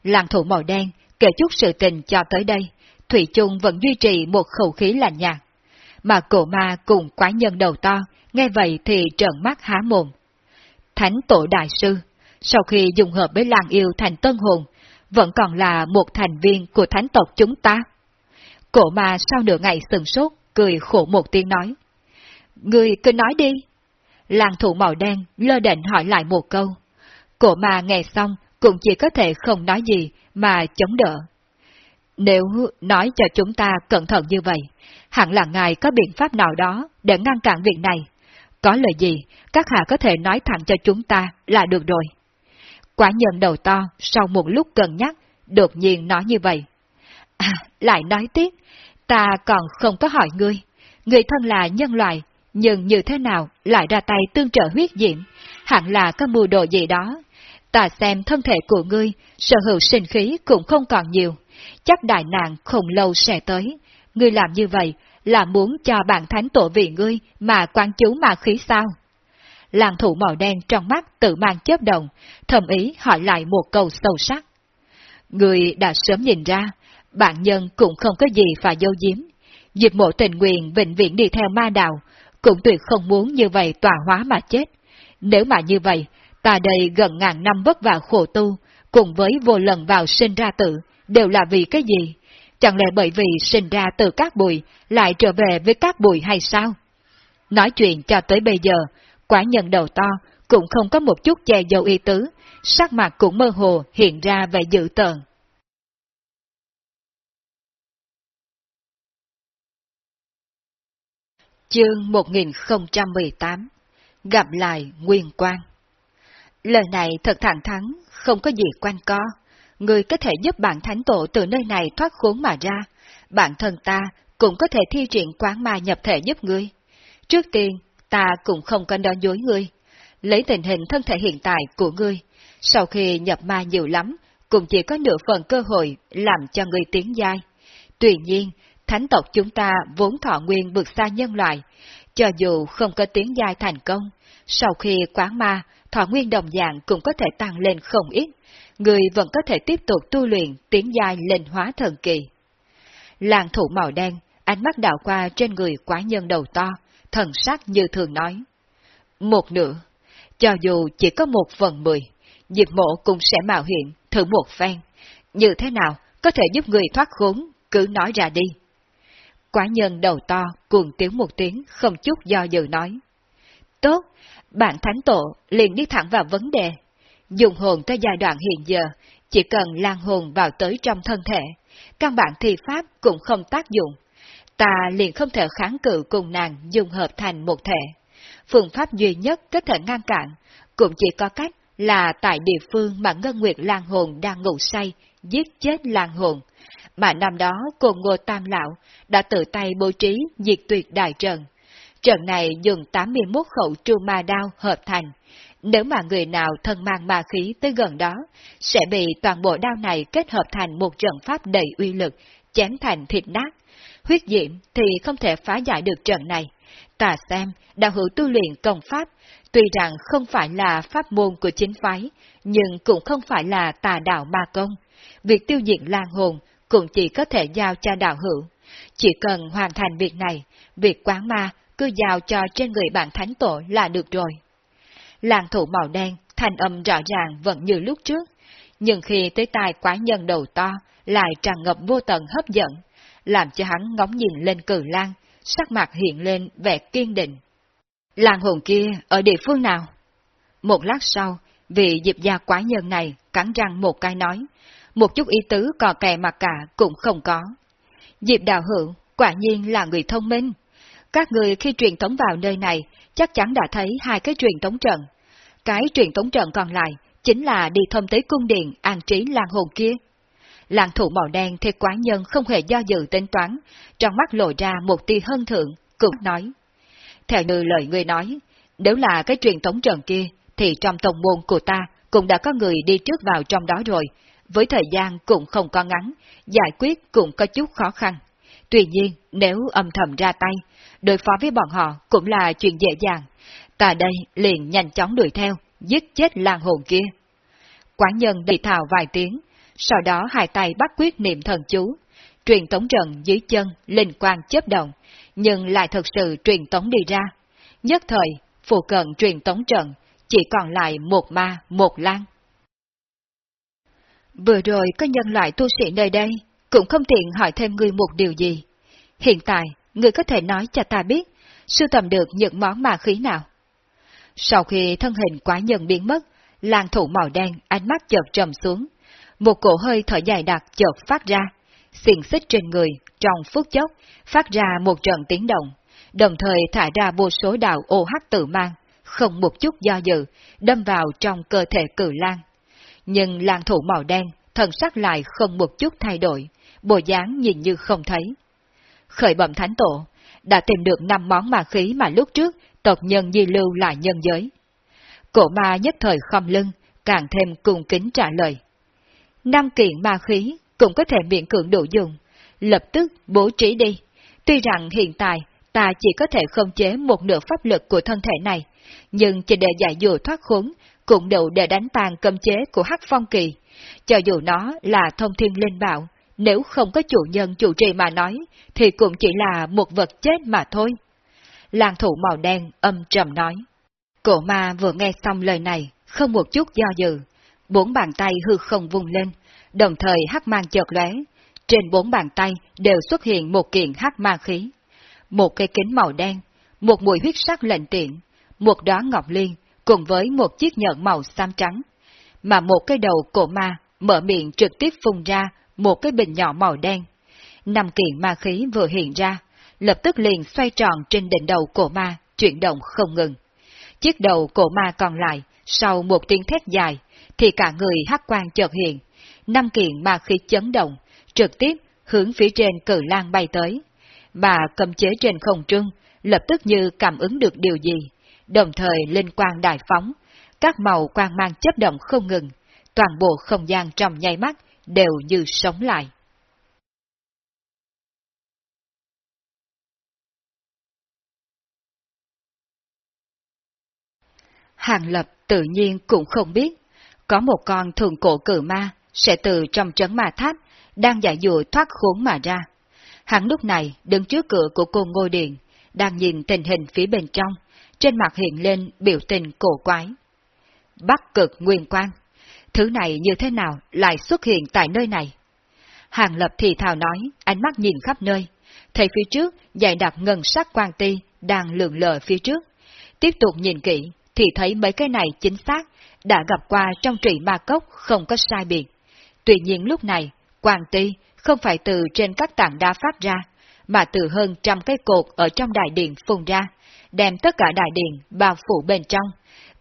Làng thủ màu đen kể chút sự tình cho tới đây, Thủy chung vẫn duy trì một khẩu khí lạnh nhạt. Mà cổ ma cùng quái nhân đầu to, nghe vậy thì trợn mắt há mồm. Thánh tổ đại sư, sau khi dùng hợp với làng yêu thành tân hồn, vẫn còn là một thành viên của thánh tộc chúng ta. Cổ ma sau nửa ngày sừng sốt, cười khổ một tiếng nói. Người cứ nói đi. Làng thủ màu đen lơ định hỏi lại một câu. Cổ ma nghe xong cũng chỉ có thể không nói gì mà chống đỡ. Nếu nói cho chúng ta cẩn thận như vậy, hẳn là ngài có biện pháp nào đó để ngăn cản việc này. Có lời gì, các hạ có thể nói thẳng cho chúng ta là được rồi. Quả nhân đầu to sau một lúc cân nhắc, đột nhiên nói như vậy. À, lại nói tiếp, ta còn không có hỏi ngươi. Người thân là nhân loại, nhưng như thế nào lại ra tay tương trợ huyết diệm, hẳn là có mưu đồ gì đó. Ta xem thân thể của ngươi, sở hữu sinh khí cũng không còn nhiều, chắc đại nạn không lâu sẽ tới. Ngươi làm như vậy là muốn cho bản thánh tổ vị ngươi mà quan chú mà khí sao? Làng thủ màu đen trong mắt tự mang chớp động, thầm ý hỏi lại một câu sâu sắc. Người đã sớm nhìn ra, bạn nhân cũng không có gì phải dâu diếm. Dịp mộ tình nguyện vĩnh viễn đi theo ma đạo, cũng tuyệt không muốn như vậy tòa hóa mà chết. Nếu mà như vậy, ta đây gần ngàn năm vất vả khổ tu, cùng với vô lần vào sinh ra tử, đều là vì cái gì? Chẳng lẽ bởi vì sinh ra từ các bụi, lại trở về với các bụi hay sao? Nói chuyện cho tới bây giờ, quả nhân đầu to, cũng không có một chút che dầu y tứ, sắc mặt cũng mơ hồ hiện ra vẻ dự tợn. Chương 1018 Gặp lại Nguyên Quang Lời này thật thẳng thắn, không có gì quan co. Người có thể giúp bạn thánh tổ từ nơi này thoát khốn mà ra. Bản thân ta cũng có thể thi triển quán ma nhập thể giúp ngươi. Trước tiên, ta cũng không cần đón dối ngươi. Lấy tình hình thân thể hiện tại của ngươi, sau khi nhập ma nhiều lắm, cũng chỉ có nửa phần cơ hội làm cho ngươi tiến giai. Tuy nhiên, thánh tộc chúng ta vốn thọ nguyên vượt xa nhân loại, cho dù không có tiến giai thành công, sau khi quán ma, thọ nguyên đồng dạng cũng có thể tăng lên không ít, người vẫn có thể tiếp tục tu luyện tiến giai lên hóa thần kỳ. Làng thủ màu đen, ánh mắt đảo qua trên người quá nhân đầu to, thần sắc như thường nói. Một nửa, cho dù chỉ có một phần mười, Diệp mộ cũng sẽ mạo hiện, thử một phen. Như thế nào có thể giúp người thoát khốn, cứ nói ra đi. Quả nhân đầu to, cuồng tiếng một tiếng, không chút do dự nói. Tốt, bạn thánh tổ liền đi thẳng vào vấn đề. Dùng hồn tới giai đoạn hiện giờ, chỉ cần lan hồn vào tới trong thân thể, căn bản thi pháp cũng không tác dụng. Ta liền không thể kháng cự cùng nàng dùng hợp thành một thể. Phương pháp duy nhất có thể ngăn cản, cũng chỉ có cách là tại địa phương mà Ngân Nguyệt Lan Hồn đang ngủ say, giết chết Lan Hồn. Mà năm đó cùng Ngô Tam Lão đã tự tay bố trí diệt tuyệt đại trần Trận này dùng 81 khẩu tru ma đao hợp thành. Nếu mà người nào thân mang ma khí tới gần đó, sẽ bị toàn bộ đao này kết hợp thành một trận pháp đầy uy lực, chém thành thịt nát. Huyết diễm thì không thể phá giải được trận này. tà xem, đạo hữu tu luyện công pháp, tuy rằng không phải là pháp môn của chính phái, nhưng cũng không phải là tà đạo ma công. Việc tiêu diệt lan hồn cũng chỉ có thể giao cho đạo hữu. Chỉ cần hoàn thành việc này, việc quán ma cứ giao cho trên người bạn thánh tổ là được rồi. Làng thủ màu đen, thành âm rõ ràng vẫn như lúc trước, nhưng khi tới tai quái nhân đầu to, lại tràn ngập vô tận hấp dẫn, làm cho hắn ngóng nhìn lên cử lang, sắc mặt hiện lên vẻ kiên định. Làng hồn kia ở địa phương nào? Một lát sau, vị dịp gia quái nhân này cắn răng một cái nói, một chút ý tứ cò kè mặt cả cũng không có. Diệp đạo hữu, quả nhiên là người thông minh. Các người khi truyền tống vào nơi này chắc chắn đã thấy hai cái truyền tống trận. Cái truyền tống trận còn lại chính là đi thông tới cung điện an trí làng hồn kia. làng thủ màu đen thì quá nhân không hề do dự tính toán, trong mắt lộ ra một tia hân thượng, cũng nói. Theo như lời người nói, nếu là cái truyền thống trận kia, thì trong tổng môn của ta cũng đã có người đi trước vào trong đó rồi, với thời gian cũng không có ngắn, giải quyết cũng có chút khó khăn. Tuy nhiên, nếu âm thầm ra tay, đối phó với bọn họ cũng là chuyện dễ dàng. Tại đây liền nhanh chóng đuổi theo, giết chết làng hồn kia. Quán nhân đi thào vài tiếng, sau đó hai tay bắt quyết niệm thần chú, truyền tống trận dưới chân, linh quang chớp động, nhưng lại thật sự truyền tống đi ra. Nhất thời, phụ cận truyền tống trận, chỉ còn lại một ma, một lan. Vừa rồi có nhân loại tu sĩ nơi đây, cũng không tiện hỏi thêm ngươi một điều gì. Hiện tại, ngươi có thể nói cho ta biết, sưu tầm được những món ma khí nào. Sau khi thân hình quá nhân biến mất, làng thủ màu đen ánh mắt chợt trầm xuống. Một cổ hơi thở dài đặc chợt phát ra, xiềng xích trên người, trong phút chốc, phát ra một trận tiếng động, đồng thời thả ra vô số đạo ô hắc tự mang, không một chút do dự, đâm vào trong cơ thể cử lang. Nhưng làng thủ màu đen, thần sắc lại không một chút thay đổi, bộ dáng nhìn như không thấy. Khởi bẩm thánh tổ, đã tìm được năm món ma khí mà lúc trước tộc nhân di lưu lại nhân giới. Cổ ma nhất thời khom lưng, càng thêm cung kính trả lời. Năm kiện ma khí cũng có thể miễn cưỡng đủ dùng, lập tức bố trí đi. Tuy rằng hiện tại ta chỉ có thể khống chế một nửa pháp lực của thân thể này, nhưng chỉ để giải dụ thoát khốn, cũng đủ để đánh tàn cấm chế của Hắc Phong Kỳ. Cho dù nó là thông thiên linh bảo, nếu không có chủ nhân chủ trì mà nói, thì cũng chỉ là một vật chết mà thôi. Làng thủ màu đen âm trầm nói. Cổ ma vừa nghe xong lời này, không một chút do dự, bốn bàn tay hư không vung lên, đồng thời hắc mang chợt lóe, trên bốn bàn tay đều xuất hiện một kiện hắc ma khí. Một cây kính màu đen, một mùi huyết sắc lệnh tiện, một đóa ngọc liên, cùng với một chiếc nhẫn màu xám trắng. Mà một cái đầu cổ ma mở miệng trực tiếp phun ra một cái bình nhỏ màu đen. Năm kiện ma khí vừa hiện ra, lập tức liền xoay tròn trên đỉnh đầu cổ ma, chuyển động không ngừng. Chiếc đầu cổ ma còn lại, sau một tiếng thét dài, thì cả người hắc quang chợt hiện, năm kiện ma khí chấn động, trực tiếp hướng phía trên cử lan bay tới. Mà cầm chế trên không trung, lập tức như cảm ứng được điều gì, đồng thời linh quang đại phóng, các màu quang mang chấp động không ngừng, toàn bộ không gian trong nháy mắt đều như sống lại. Hàng Lập tự nhiên cũng không biết, có một con thường cổ cử ma sẽ từ trong trấn ma tháp đang giải dụ thoát khốn mà ra. Hắn lúc này đứng trước cửa của cô ngôi điện, đang nhìn tình hình phía bên trong, trên mặt hiện lên biểu tình cổ quái. Bắc cực nguyên quan, thứ này như thế nào lại xuất hiện tại nơi này? Hàng lập thì thào nói, ánh mắt nhìn khắp nơi, thấy phía trước dày đặc ngân sắc quan ti đang lượn lờ phía trước. Tiếp tục nhìn kỹ, thì thấy mấy cái này chính xác, đã gặp qua trong Trị ma cốc không có sai biệt. Tuy nhiên lúc này, quan ti không phải từ trên các tảng đá phát ra, mà từ hơn trăm cái cột ở trong đại điện phun ra, đem tất cả đại điện bao phủ bên trong.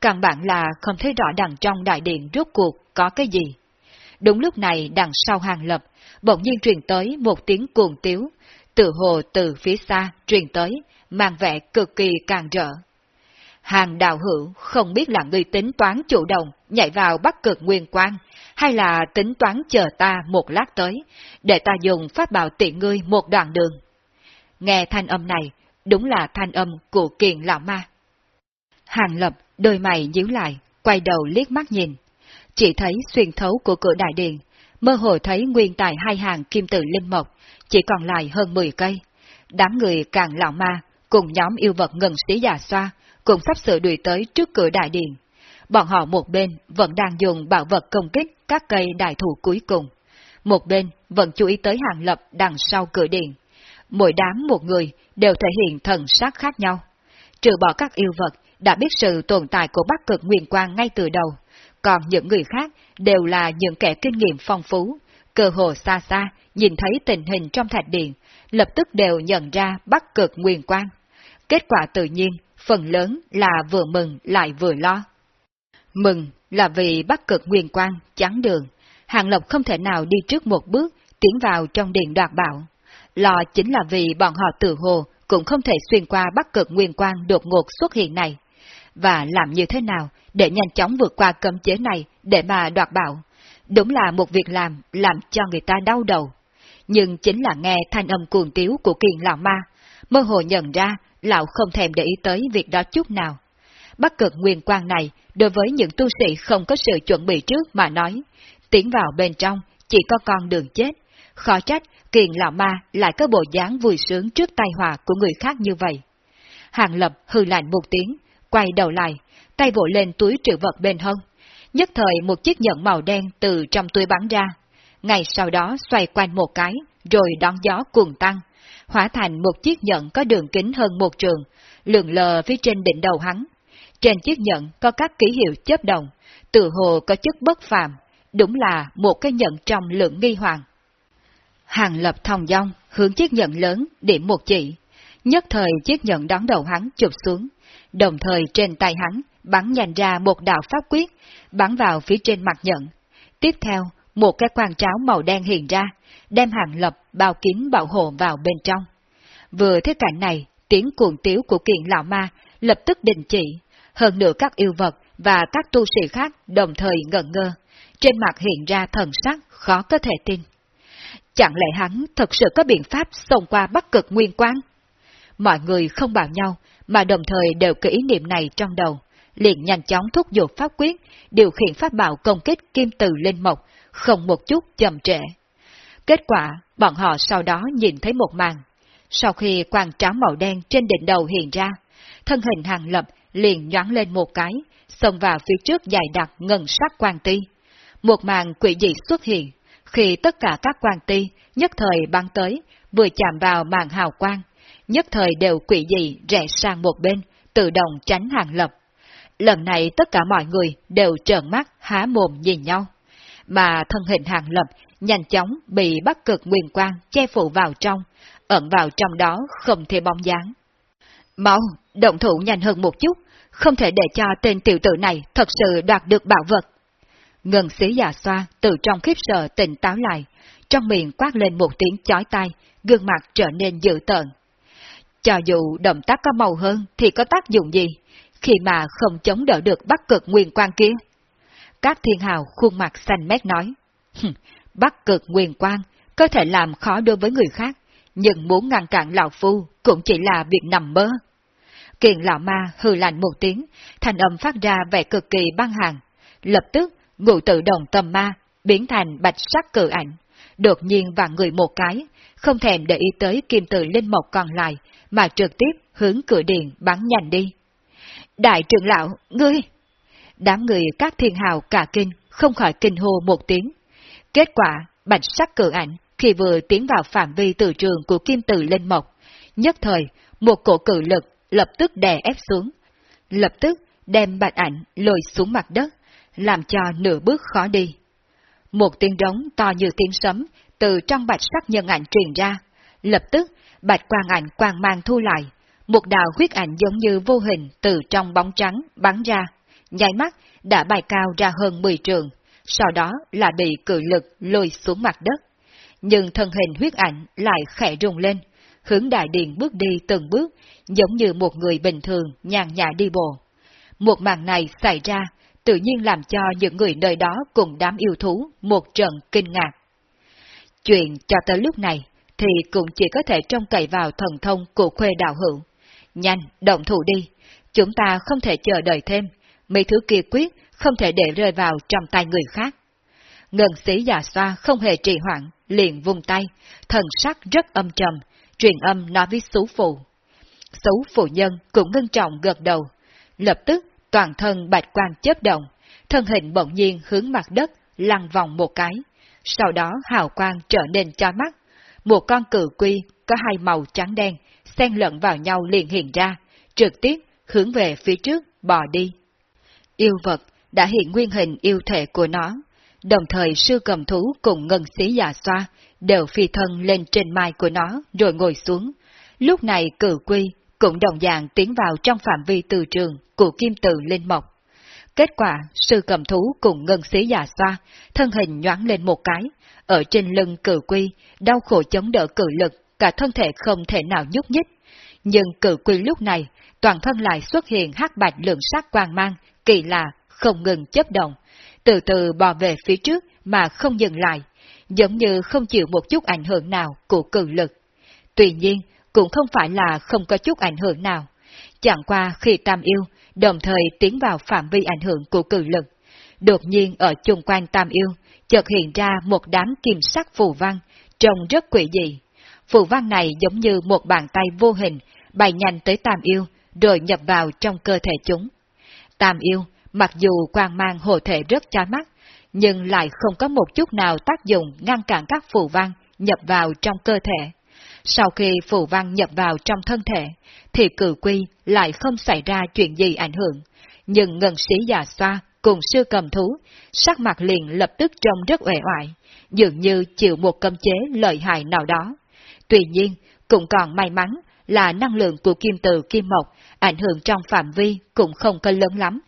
Căn bản là không thấy rõ đằng trong đại điện rốt cuộc có cái gì. Đúng lúc này đằng sau hàng lập, bỗng nhiên truyền tới một tiếng cuồng tiếu, tự hồ từ phía xa truyền tới, mang vẻ cực kỳ càng rỡ. Hàng đạo hữu không biết là người tính toán chủ động nhảy vào bắc cực nguyên quan, hay là tính toán chờ ta một lát tới, để ta dùng pháp bảo tiện ngươi một đoạn đường. Nghe thanh âm này, đúng là thanh âm của kiền lão ma. Hàng lập, đôi mày nhíu lại, quay đầu liếc mắt nhìn. Chỉ thấy xuyên thấu của cửa đại điện, mơ hồ thấy nguyên tài hai hàng kim tự linh mộc, chỉ còn lại hơn 10 cây. Đám người càng lão ma, cùng nhóm yêu vật ngần sĩ già xoa, cũng sắp sửa đuổi tới trước cửa đại điện. Bọn họ một bên vẫn đang dùng bảo vật công kích các cây đại thủ cuối cùng. Một bên vẫn chú ý tới hàng lập đằng sau cửa điện. Mỗi đám một người đều thể hiện thần sắc khác nhau. Trừ bỏ các yêu vật đã biết sự tồn tại của Bắc cực nguyên quang ngay từ đầu, còn những người khác đều là những kẻ kinh nghiệm phong phú, cơ hồ xa xa nhìn thấy tình hình trong thạch điện, lập tức đều nhận ra Bắc cực nguyên quang. Kết quả tự nhiên phần lớn là vừa mừng lại vừa lo. Mừng là vì bắc cực nguyên quan chắn đường, Hàng Lộc không thể nào đi trước một bước, tiến vào trong điện đoạt bảo. Lo chính là vì bọn họ tự hồ cũng không thể xuyên qua bắc cực nguyên quang đột ngột xuất hiện này. Và làm như thế nào để nhanh chóng vượt qua cấm chế này để mà đoạt bảo. Đúng là một việc làm, làm cho người ta đau đầu. Nhưng chính là nghe thanh âm cuồng tiếu của kiền lão ma, mơ hồ nhận ra lão không thèm để ý tới việc đó chút nào. Bắc cực nguyên quan này, đối với những tu sĩ không có sự chuẩn bị trước mà nói, tiến vào bên trong chỉ có con đường chết. Khó trách kiền lão ma lại có bộ dáng vui sướng trước tai họa của người khác như vậy. Hàng lập hư lạnh một tiếng, quay đầu lại, tay vỗ lên túi trữ vật bên hông. Nhất thời một chiếc nhẫn màu đen từ trong túi bắn ra. Ngày sau đó xoay quanh một cái, rồi đón gió cuồng tăng, hóa thành một chiếc nhẫn có đường kính hơn một trường, lượn lờ phía trên đỉnh đầu hắn. Trên chiếc nhẫn có các ký hiệu chớp động, tự hồ có chất bất phàm, đúng là một cái nhẫn trong lượng nghi hoàng. Hàng lập thòng dong, hướng chiếc nhẫn lớn, điểm một chỉ. Nhất thời chiếc nhẫn đón đầu hắn chụp xuống, đồng thời trên tay hắn bắn nhanh ra một đạo pháp quyết, bắn vào phía trên mặt nhận Tiếp theo, một cái quan tráo màu đen hiện ra, đem hàng lập bao kín bảo hộ vào bên trong. Vừa thấy cảnh này, tiếng cuồng tiếu của kiện lão ma lập tức đình chỉ, hơn nữa các yêu vật và các tu sĩ khác đồng thời ngẩn ngơ, trên mặt hiện ra thần sắc khó có thể tin. Chẳng lẽ hắn thật sự có biện pháp xông qua bắt cực nguyên quang? Mọi người không bảo nhau, mà đồng thời đều có ý niệm này trong đầu, liền nhanh chóng thúc giục pháp quyết, điều khiển pháp bảo công kích kim từ lên mộc, không một chút chậm trễ. Kết quả, bọn họ sau đó nhìn thấy một màn. Sau khi quang tráo màu đen trên đỉnh đầu hiện ra, thân hình hàng lập liền nhoáng lên một cái, xông vào phía trước dài đặc ngân sắc quang ti. Một màn quỷ dị xuất hiện, khi tất cả các quang ti nhất thời băng tới, vừa chạm vào màn hào quang, nhất thời đều quỷ dị rẽ sang một bên, tự động tránh hàng lập. Lần này tất cả mọi người đều trợn mắt há mồm nhìn nhau, mà thân hình hàng lập nhanh chóng bị bắt cực nguyên quang che phủ vào trong, ẩn vào trong đó không thể bóng dáng. Mau, động thủ nhanh hơn một chút, không thể để cho tên tiểu tử này thật sự đoạt được bảo vật. Ngân xí già xoa từ trong khiếp sợ tỉnh táo lại, trong miệng quát lên một tiếng chói tai, gương mặt trở nên dữ tợn. Cho dù động tác có màu hơn thì có tác dụng gì, khi mà không chống đỡ được bắc cực nguyên quan kia. Các thiên hào khuôn mặt xanh mét nói, bắc cực nguyên quan có thể làm khó đối với người khác, nhưng muốn ngăn cản lão phu cũng chỉ là việc nằm mơ. Kiện lão ma hư lạnh một tiếng, thành âm phát ra vẻ cực kỳ băng hàng. Lập tức, ngụ tự đồng tầm ma, biến thành bạch sắc cự ảnh. Đột nhiên vào người một cái, không thèm để ý tới kim tự linh mộc còn lại, mà trực tiếp hướng cửa điện bắn nhanh đi. Đại trưởng lão, ngươi! Đám người các thiên hào cả kinh, không khỏi kinh hô một tiếng. Kết quả, bạch sắc cử ảnh, khi vừa tiến vào phạm vi từ trường của kim tự linh mộc, nhất thời, một cổ cự lực lập tức đè ép xuống, lập tức đem bạch ảnh lôi xuống mặt đất, làm cho nửa bước khó đi. Một tiếng rống to như tiếng sấm từ trong bạch sắc nhân ảnh truyền ra, lập tức bạch quang ảnh quang mang thu lại, một đạo huyết ảnh giống như vô hình từ trong bóng trắng bắn ra, nháy mắt đã bay cao ra hơn 10 trường, sau đó là bị cự lực lôi xuống mặt đất. Nhưng thân hình huyết ảnh lại khẽ rung lên, hướng đại điện bước đi từng bước, giống như một người bình thường nhàn nhã đi bộ. Một màn này xảy ra, tự nhiên làm cho những người nơi đó cùng đám yêu thú một trận kinh ngạc. Chuyện cho tới lúc này, thì cũng chỉ có thể trông cậy vào thần thông của khuê đạo hữu. Nhanh, động thủ đi, chúng ta không thể chờ đợi thêm, mấy thứ kia quyết không thể để rơi vào trong tay người khác. Ngân sĩ già xoa không hề trì hoãn, liền vung tay, thần sắc rất âm trầm, truyền âm nói với xú phụ. Xú phụ nhân cũng ngưng trọng gật đầu, lập tức toàn thân bạch quan chớp động, thân hình bỗng nhiên hướng mặt đất, lăn vòng một cái, sau đó hào quang trở nên chói mắt. Một con cử quy có hai màu trắng đen, xen lẫn vào nhau liền hiện ra, trực tiếp hướng về phía trước, bò đi. Yêu vật đã hiện nguyên hình yêu thể của nó, đồng thời sư cầm thú cùng ngân xí già xoa đều phi thân lên trên mai của nó rồi ngồi xuống. Lúc này cử quy cũng đồng dạng tiến vào trong phạm vi từ trường của kim tự linh mộc. Kết quả, sư cầm thú cùng ngân xí già xoa, thân hình nhoáng lên một cái, ở trên lưng cử quy, đau khổ chống đỡ cử lực, cả thân thể không thể nào nhúc nhích. Nhưng cử quy lúc này, toàn thân lại xuất hiện hắc bạch lượng sắc quang mang, kỳ lạ, không ngừng chấp động, từ từ bò về phía trước mà không dừng lại, giống như không chịu một chút ảnh hưởng nào của cử lực. Tuy nhiên, cũng không phải là không có chút ảnh hưởng nào. Chẳng qua khi Tam Yêu đồng thời tiến vào phạm vi ảnh hưởng của cử lực, đột nhiên ở chung quanh Tam Yêu chợt hiện ra một đám kim sắc phù văn, trông rất quỷ dị. Phù văn này giống như một bàn tay vô hình, bay nhanh tới Tam Yêu, rồi nhập vào trong cơ thể chúng. Tam Yêu, mặc dù quang mang hộ thể rất chói mắt, nhưng lại không có một chút nào tác dụng ngăn cản các phù văn nhập vào trong cơ thể. Sau khi phù văn nhập vào trong thân thể, thì cử quy lại không xảy ra chuyện gì ảnh hưởng, nhưng ngân sĩ già xoa cùng sư cầm thú, sắc mặt liền lập tức trông rất uể oải, dường như chịu một cấm chế lợi hại nào đó. Tuy nhiên, cũng còn may mắn là năng lượng của kim từ kim mộc ảnh hưởng trong phạm vi cũng không có lớn lắm.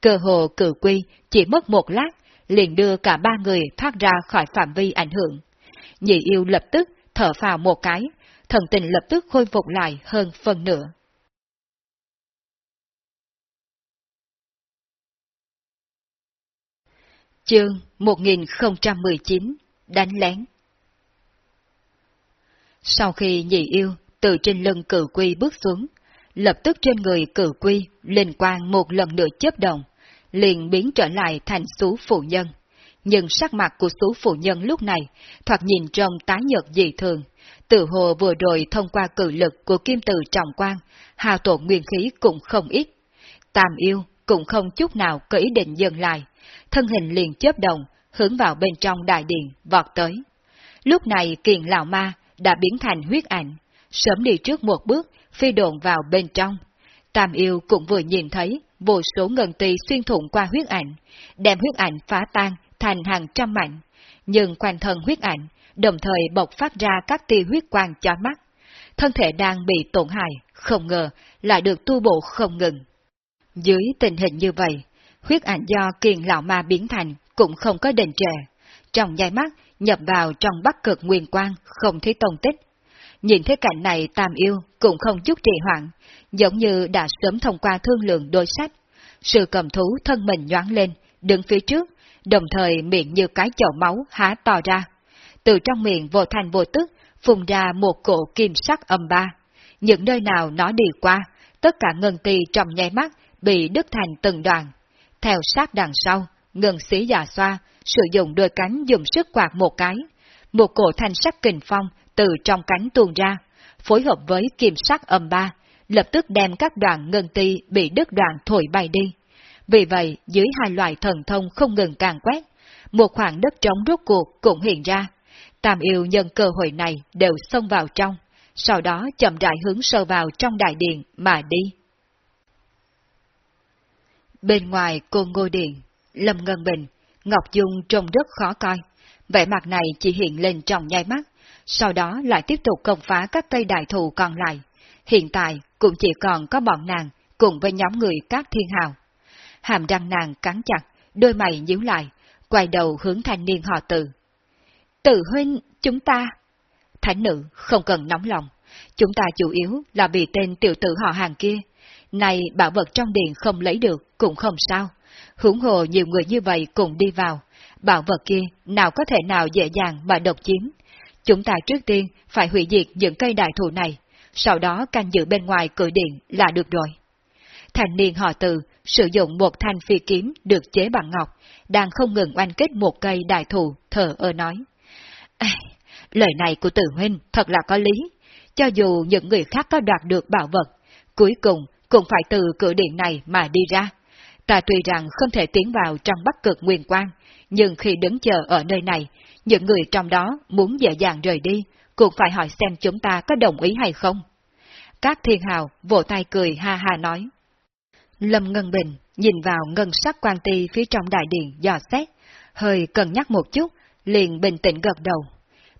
Cơ hồ cử quy chỉ mất một lát, liền đưa cả ba người thoát ra khỏi phạm vi ảnh hưởng. Nhị yêu lập tức thở vào một cái, thần tình lập tức khôi phục lại hơn phần nửa. Chương 1019 Đánh lén Sau khi nhị yêu từ trên lưng cử quy bước xuống, lập tức trên người cử quy linh quang một lần nữa chớp động, liền biến trở lại thành xú phụ nhân. Nhưng sắc mặt của xú phụ nhân lúc này, thoạt nhìn trông tái nhợt dị thường, tự hồ vừa rồi thông qua cử lực của kim từ trọng quan, hào tổn nguyên khí cũng không ít. Tam yêu cũng không chút nào có ý định dừng lại, thân hình liền chớp động, hướng vào bên trong đại điện, vọt tới. Lúc này kiền lão ma đã biến thành huyết ảnh, sớm đi trước một bước, phi đồn vào bên trong. Tam yêu cũng vừa nhìn thấy vô số ngân tì xuyên thủng qua huyết ảnh, đem huyết ảnh phá tan thành hàng trăm mảnh, nhưng quanh thân huyết ảnh đồng thời bộc phát ra các tia huyết quang cho mắt. Thân thể đang bị tổn hại, không ngờ lại được tu bổ không ngừng. Dưới tình hình như vậy, huyết ảnh do kiền lão ma biến thành cũng không có đền trệ. Trong nháy mắt, nhập vào trong bắc cực nguyên quang, không thấy tông tích. Nhìn thấy cảnh này tam yêu cũng không chút trì hoãn, giống như đã sớm thông qua thương lượng đối sách. Sự cầm thú thân mình nhoáng lên, đứng phía trước, đồng thời miệng như cái chậu máu há to ra. Từ trong miệng vô thành vô tức, phùng ra một cổ kim sắc âm ba. Những nơi nào nó đi qua, tất cả ngân tì trong nháy mắt bị đứt thành từng đoạn. Theo sát đằng sau, ngân sĩ già xoa, sử dụng đôi cánh dùng sức quạt một cái. Một cổ thanh sắc kình phong từ trong cánh tuôn ra, phối hợp với kim sắc âm ba, lập tức đem các đoạn ngân ti bị đứt đoạn thổi bay đi. Vì vậy, dưới hai loại thần thông không ngừng càng quét, một khoảng đất trống rốt cuộc cũng hiện ra. Tam yêu nhân cơ hội này đều xông vào trong, sau đó chậm rãi hướng sâu vào trong đại điện mà đi. Bên ngoài cô ngôi điện, Lâm Ngân Bình, Ngọc Dung trông rất khó coi, vẻ mặt này chỉ hiện lên trong nháy mắt, sau đó lại tiếp tục công phá các cây đại thụ còn lại. Hiện tại cũng chỉ còn có bọn nàng cùng với nhóm người các thiên hào. Hàm răng nàng cắn chặt, đôi mày nhíu lại, quay đầu hướng thanh niên họ từ. Tự huynh, chúng ta... Thánh nữ không cần nóng lòng, chúng ta chủ yếu là vì tên tiểu tử họ hàng kia. Này bảo vật trong điện không lấy được cũng không sao. Hưởng hồ nhiều người như vậy cùng đi vào, bảo vật kia nào có thể nào dễ dàng mà độc chiếm. Chúng ta trước tiên phải hủy diệt những cây đại thụ này, sau đó canh giữ bên ngoài cửa điện là được rồi. Thành niên họ từ sử dụng một thanh phi kiếm được chế bằng ngọc, đang không ngừng oanh kích một cây đại thụ, thở ơ nói lời này của tử huynh thật là có lý, cho dù những người khác có đoạt được bảo vật, cuối cùng cũng phải từ cửa điện này mà đi ra. Ta tuy rằng không thể tiến vào trong bắc cực nguyên quan, nhưng khi đứng chờ ở nơi này, những người trong đó muốn dễ dàng rời đi, cũng phải hỏi xem chúng ta có đồng ý hay không. Các thiên hào vỗ tay cười ha ha nói. Lâm Ngân Bình nhìn vào ngân sắc quan ti phía trong đại điện dò xét, hơi cân nhắc một chút, liền bình tĩnh gật đầu.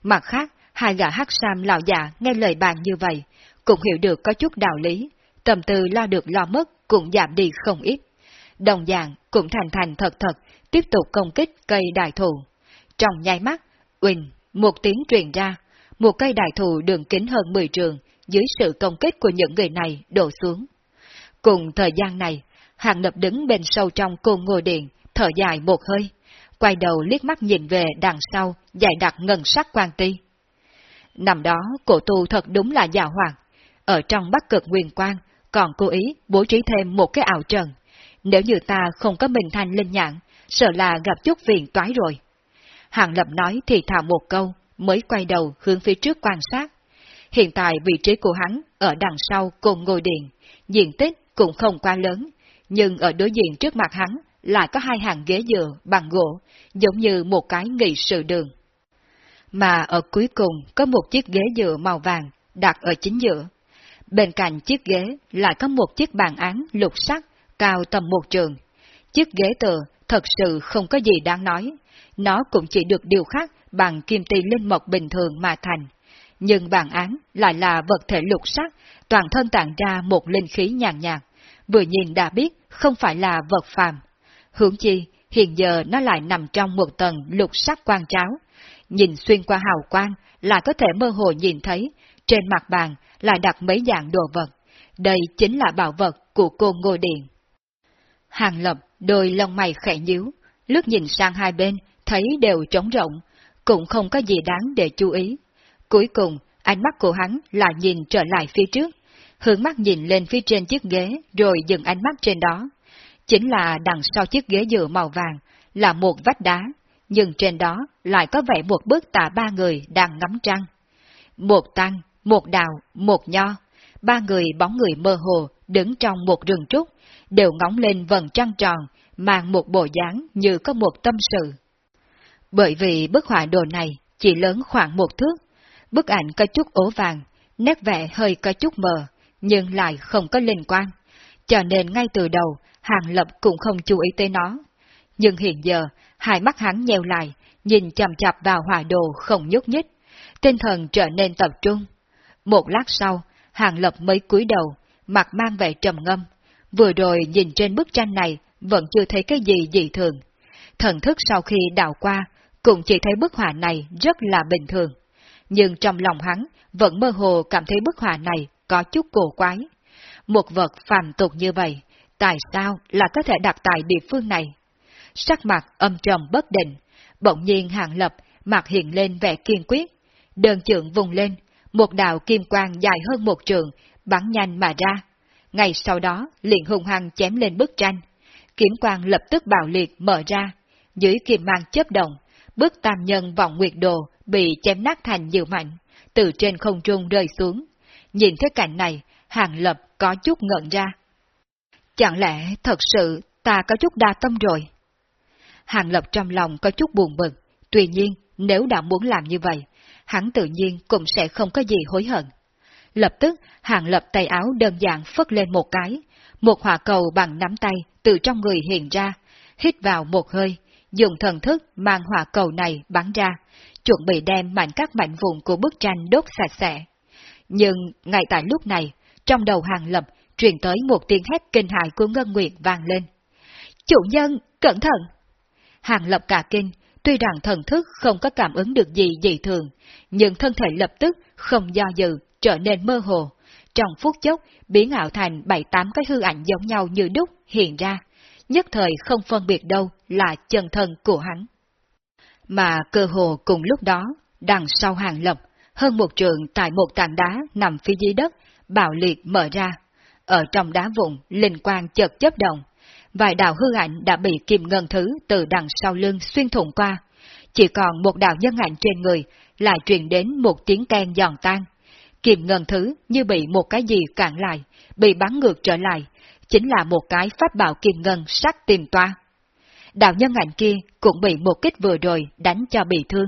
Mặt khác, hai gã hắc sam lão già nghe lời bàn như vậy, cũng hiểu được có chút đạo lý, tầm từ lo được lo mất cũng giảm đi không ít. đồng dạng cũng thành thành thật thật, tiếp tục công kích cây đại thụ. Trong nháy mắt, uỳnh, một tiếng truyền ra, một cây đại thụ đường kính hơn 10 trường, dưới sự công kích của những người này đổ xuống. Cùng thời gian này, Hàng Lập đứng bên sâu trong côn ngô điện, thở dài một hơi, quay đầu liếc mắt nhìn về đằng sau, dài đặt ngân sắc quan ti. Nằm đó, cổ tu thật đúng là già hoàng. Ở trong bắc cực nguyên quan còn cố ý bố trí thêm một cái ảo trần. Nếu như ta không có mình thanh linh nhãn, sợ là gặp chút phiền toái rồi. Hàng Lập nói thì thào một câu, mới quay đầu hướng phía trước quan sát. Hiện tại vị trí của hắn ở đằng sau cùng ngôi điện, diện tích cũng không quá lớn, nhưng ở đối diện trước mặt hắn lại có hai hàng ghế dựa bằng gỗ, giống như một cái nghị sự đường. Mà ở cuối cùng có một chiếc ghế dựa màu vàng đặt ở chính giữa. Bên cạnh chiếc ghế lại có một chiếc bàn án lục sắc cao tầm một trường. Chiếc ghế tựa thật sự không có gì đáng nói, nó cũng chỉ được điều khắc bằng kim tì linh mộc bình thường mà thành. Nhưng bản án lại là vật thể lục sắc, toàn thân tản ra một linh khí nhàn nhạt, vừa nhìn đã biết không phải là vật phàm. Hướng chi, hiện giờ nó lại nằm trong một tầng lục sắc quang tráo. Nhìn xuyên qua hào quang, là có thể mơ hồ nhìn thấy, trên mặt bàn là đặt mấy dạng đồ vật. Đây chính là bảo vật của cô Ngô Điện. Hàng Lập đôi lông mày khẽ nhíu, lướt nhìn sang hai bên, thấy đều trống rộng, cũng không có gì đáng để chú ý. Cuối cùng, ánh mắt của hắn là nhìn trở lại phía trước, hướng mắt nhìn lên phía trên chiếc ghế rồi dừng ánh mắt trên đó. Chính là đằng sau chiếc ghế dựa màu vàng, là một vách đá, nhưng trên đó lại có vẻ một bức tả ba người đang ngắm trăng. Một tăng, một đào, một nho, ba người bóng người mơ hồ đứng trong một rừng trúc, đều ngóng lên vầng trăng tròn, mang một bộ dáng như có một tâm sự. Bởi vì bức họa đồ này chỉ lớn khoảng một thước, bức ảnh có chút ố vàng, nét vẽ hơi có chút mờ, nhưng lại không có liên quan, cho nên ngay từ đầu Hàng Lập cũng không chú ý tới nó. Nhưng hiện giờ, hai mắt hắn nheo lại, nhìn chầm chập vào hỏa đồ không nhúc nhích, tinh thần trở nên tập trung. Một lát sau, Hàng Lập mới cúi đầu, mặt mang vẻ trầm ngâm, vừa rồi nhìn trên bức tranh này vẫn chưa thấy cái gì dị thường. Thần thức sau khi đào qua, cũng chỉ thấy bức họa này rất là bình thường. Nhưng trong lòng hắn vẫn mơ hồ cảm thấy bức họa này có chút cổ quái. Một vật phàm tục như vậy, tại sao là có thể đặt tại địa phương này? Sắc mặt âm trầm bất định, bỗng nhiên hạng lập, mặt hiện lên vẻ kiên quyết. Đơn trượng vùng lên, một đạo kim quang dài hơn một trường, bắn nhanh mà ra. Ngày sau đó, liền hung hăng chém lên bức tranh. Kiếm quang lập tức bạo liệt mở ra, dưới kim mang chớp động, bức tam nhân vọng nguyệt đồ bị chém nát thành nhiều mảnh, từ trên không trung rơi xuống. Nhìn thấy cảnh này, hàng lập có chút ngợn ra. Chẳng lẽ thật sự ta có chút đa tâm rồi? Hàng lập trong lòng có chút buồn bực, tuy nhiên nếu đã muốn làm như vậy, hắn tự nhiên cũng sẽ không có gì hối hận. Lập tức, hàng lập tay áo đơn giản phất lên một cái, một hỏa cầu bằng nắm tay từ trong người hiện ra, hít vào một hơi, dùng thần thức mang hỏa cầu này bắn ra, chuẩn bị đem mạnh các mảnh vụn của bức tranh đốt sạch sẽ. Nhưng ngay tại lúc này, trong đầu hàng lập truyền tới một tiếng hét kinh hại của Ngân Nguyệt vang lên. Chủ nhân, cẩn thận! Hàng lập cả kinh, tuy rằng thần thức không có cảm ứng được gì dị thường, nhưng thân thể lập tức không do dự, trở nên mơ hồ. Trong phút chốc, biến ảo thành bảy tám cái hư ảnh giống nhau như đúc hiện ra, nhất thời không phân biệt đâu là chân thân của hắn. Mà cơ hồ cùng lúc đó, đằng sau hàng lập, hơn một trường tại một tảng đá nằm phía dưới đất, bạo liệt mở ra. Ở trong đá vụn, linh quang chợt chớp động. Vài đạo hư ảnh đã bị kim ngân thứ từ đằng sau lưng xuyên thủng qua. Chỉ còn một đạo nhân ảnh trên người, lại truyền đến một tiếng keng giòn tan. Kim ngân thứ như bị một cái gì cản lại, bị bắn ngược trở lại, chính là một cái pháp bảo kim ngân sắc tìm toa. Đạo nhân ảnh kia cũng bị một kích vừa rồi đánh cho bị thương,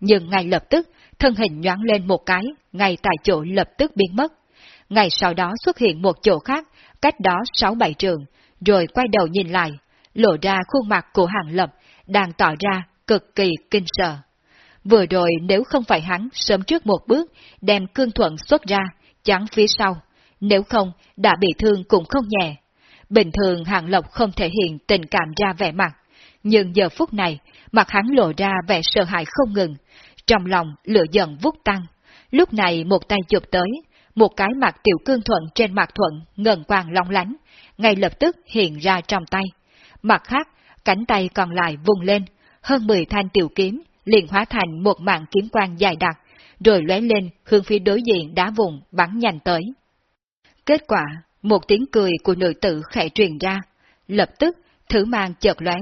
nhưng ngay lập tức thân hình nhoáng lên một cái, ngay tại chỗ lập tức biến mất. Ngày sau đó xuất hiện một chỗ khác, cách đó sáu bảy trường, rồi quay đầu nhìn lại, lộ ra khuôn mặt của hàng lập, đang tỏ ra cực kỳ kinh sợ. Vừa rồi nếu không phải hắn sớm trước một bước, đem cương thuận xuất ra, chắn phía sau, nếu không đã bị thương cũng không nhẹ. Bình thường Hàng Lộc không thể hiện tình cảm ra vẻ mặt, nhưng giờ phút này, mặt hắn lộ ra vẻ sợ hãi không ngừng, trong lòng lửa giận vút tăng. Lúc này một tay chụp tới, một cái mặt tiểu cương thuận trên mặt thuận ngần quang long lánh, ngay lập tức hiện ra trong tay. Mặt khác, cánh tay còn lại vùng lên, hơn 10 thanh tiểu kiếm liền hóa thành một mạng kiếm quang dài đặc, rồi lóe lên hướng phía đối diện đá vùng bắn nhanh tới. Kết quả, một tiếng cười của nữ tử khẽ truyền ra, lập tức thử mang chợt lóe,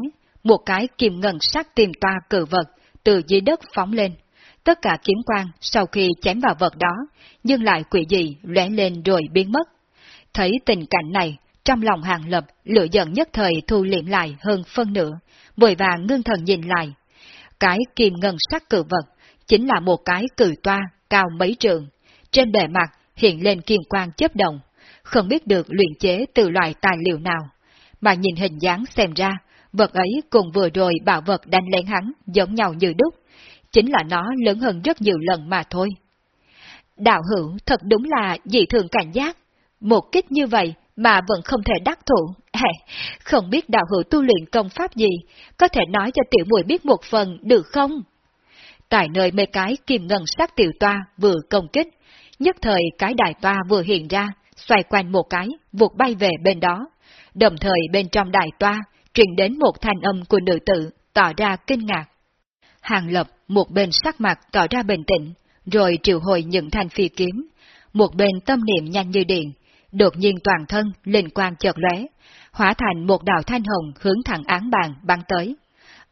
một cái kim ngân sắc tìm toa cử vật từ dưới đất phóng lên. Tất cả kiếm quang sau khi chém vào vật đó, nhưng lại quỷ dị lóe lên rồi biến mất. Thấy tình cảnh này, trong lòng hàng lập, lửa giận nhất thời thu liệm lại hơn phân nửa, vội vàng ngưng thần nhìn lại. Cái kim ngân sắc cử vật, chính là một cái cử toa cao mấy trường. Trên bề mặt hiện lên kim quang chấp động, không biết được luyện chế từ loại tài liệu nào. Mà nhìn hình dáng xem ra, vật ấy cùng vừa rồi bảo vật đánh lên hắn giống nhau như đúc, chính là nó lớn hơn rất nhiều lần mà thôi. Đạo hữu thật đúng là dị thường cảnh giác, một kích như vậy mà vẫn không thể đắc thủ. không biết đạo hữu tu luyện công pháp gì, có thể nói cho tiểu muội biết một phần được không? Tại nơi mê cái kim ngân sắc tiểu toa vừa công kích, nhất thời cái đại toa vừa hiện ra, xoay quanh một cái, vụt bay về bên đó. Đồng thời bên trong đại toa, truyền đến một thanh âm của nữ tử, tỏ ra kinh ngạc. Hàng lập một bên sắc mặt tỏ ra bình tĩnh, rồi triệu hồi những thanh phi kiếm, một bên tâm niệm nhanh như điện, đột nhiên toàn thân linh quang chợt lóe, hóa thành một đạo thanh hồng hướng thẳng án bàn băng tới.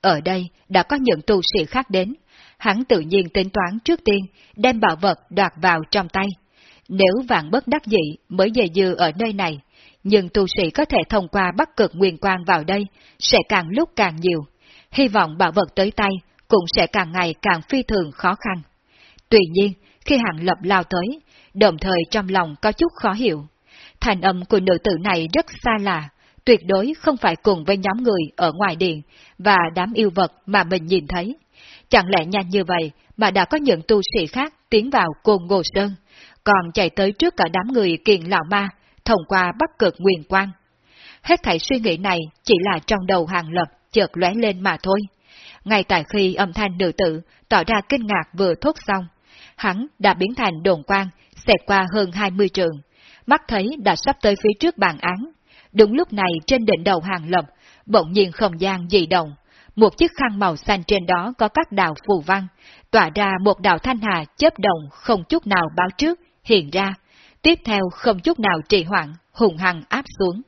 Ở đây đã có những tu sĩ khác đến, hắn tự nhiên tính toán trước tiên đem bảo vật đoạt vào trong tay. Nếu vạn bất đắc dĩ mới về dư ở nơi này, nhưng tu sĩ có thể thông qua bắt cực nguyên quang vào đây sẽ càng lúc càng nhiều. Hy vọng bảo vật tới tay cũng sẽ càng ngày càng phi thường khó khăn. Tuy nhiên, khi hạng lập lao tới, đồng thời trong lòng có chút khó hiểu. Thành âm của nữ tử này rất xa lạ, tuyệt đối không phải cùng với nhóm người ở ngoài điện và đám yêu vật mà mình nhìn thấy. Chẳng lẽ nhanh như vậy mà đã có những tu sĩ khác tiến vào côn Ngô Sơn, còn chạy tới trước cả đám người kiền lão ma, thông qua bắc cực nguyên quan. Hết thảy suy nghĩ này chỉ là trong đầu hàng lập chợt lóe lên mà thôi. Ngay tại khi âm thanh nữ tử tỏ ra kinh ngạc vừa thốt xong, hắn đã biến thành đồn quang, xẹt qua hơn 20 trường, mắt thấy đã sắp tới phía trước bàn án. Đúng lúc này trên đỉnh đầu hàng lập, bỗng nhiên không gian dị động, một chiếc khăn màu xanh trên đó có các đạo phù văn, tỏa ra một đạo thanh hà chớp động không chút nào báo trước, hiện ra, tiếp theo không chút nào trì hoãn, hùng hằng áp xuống.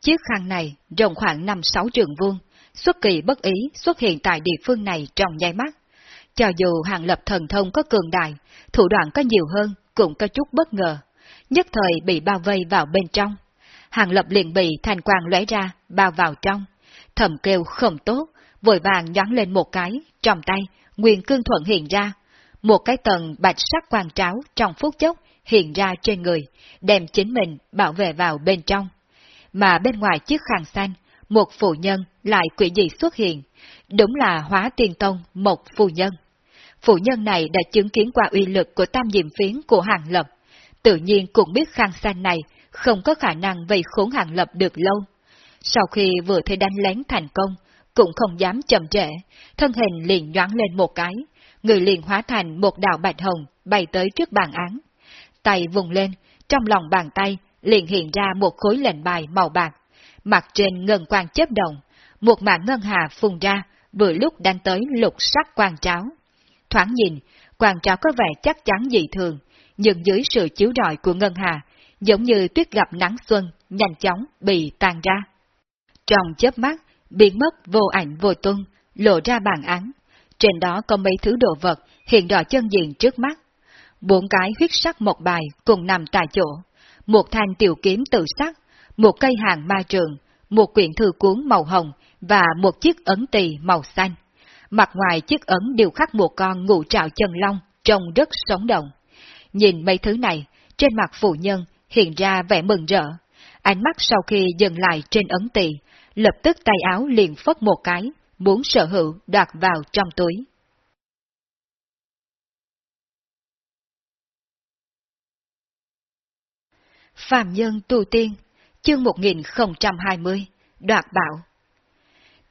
Chiếc khăn này rộng khoảng 5-6 trường vuông, xuất kỳ bất ý xuất hiện tại địa phương này trong nháy mắt. Cho dù hàng lập thần thông có cường đại, thủ đoạn có nhiều hơn, cũng có chút bất ngờ. Nhất thời bị bao vây vào bên trong. Hàng lập liền bị thành quang lóe ra, bao vào trong. Thầm kêu không tốt, vội vàng nhón lên một cái, trong tay, nguyên cương thuận hiện ra. Một cái tầng bạch sắc quang tráo trong phút chốc hiện ra trên người, đem chính mình bảo vệ vào bên trong. Mà bên ngoài chiếc khăn xanh, một phụ nhân lại quỷ dị xuất hiện, đúng là hóa tiên tông một phụ nhân. Phụ nhân này đã chứng kiến qua uy lực của tam diệm phiến của hàng lập, tự nhiên cũng biết khang san này không có khả năng vây khốn hàng lập được lâu. Sau khi vừa thấy đánh lén thành công, cũng không dám chậm trễ, thân hình liền nhoáng lên một cái, người liền hóa thành một đạo bạch hồng bay tới trước bàn án. Tay vùng lên, trong lòng bàn tay liền hiện ra một khối lệnh bài màu bạc, mặt trên ngân quang chớp động, một mạng ngân hà phùng ra, vừa lúc đang tới lục sắc quang tráo. Thoáng nhìn, quang tráo có vẻ chắc chắn dị thường, nhưng dưới sự chiếu rọi của ngân hà, giống như tuyết gặp nắng xuân, nhanh chóng bị tan ra. Trong chớp mắt, biến mất vô ảnh vô tung, lộ ra bàn án. Trên đó có mấy thứ đồ vật hiện rõ chân diện trước mắt. Bốn cái huyết sắc một bài cùng nằm tại chỗ. Một thanh tiểu kiếm tự sắc, một cây hàng ma trường, một quyển thư cuốn màu hồng và một chiếc ấn tỳ màu xanh. Mặt ngoài chiếc ấn đều khắc một con ngũ trạo chân long, trông rất sống động. Nhìn mấy thứ này, trên mặt phụ nhân hiện ra vẻ mừng rỡ. Ánh mắt sau khi dừng lại trên ấn tỳ, lập tức tay áo liền phất một cái, muốn sở hữu đoạt vào trong túi. Phạm nhân tu tiên, chương 1020, đoạt bảo.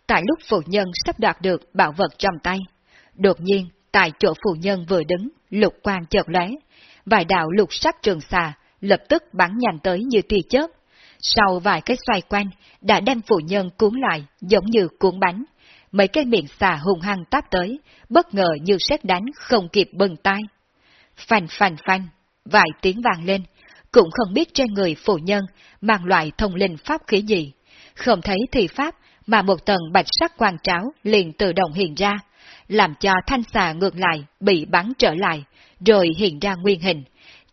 Tại lúc phụ nhân sắp đoạt được bảo vật trong tay, đột nhiên, tại chỗ phụ nhân vừa đứng, lục quang chợt lóe, vài đạo lục sắc trường xà lập tức bắn nhanh tới như tia chớp. Sau vài cái xoay quanh, đã đem phụ nhân cuốn lại, giống như cuốn bánh. Mấy cái miệng xà hung hăng táp tới, bất ngờ như sét đánh không kịp bừng tay. Phanh phanh phanh, vài tiếng vàng lên, cũng không biết trên người phụ nhân mang loại thông linh pháp khí gì. Không thấy thì pháp, mà một tầng bạch sắc quang tráo liền tự động hiện ra, làm cho thanh xà ngược lại bị bắn trở lại, rồi hiện ra nguyên hình,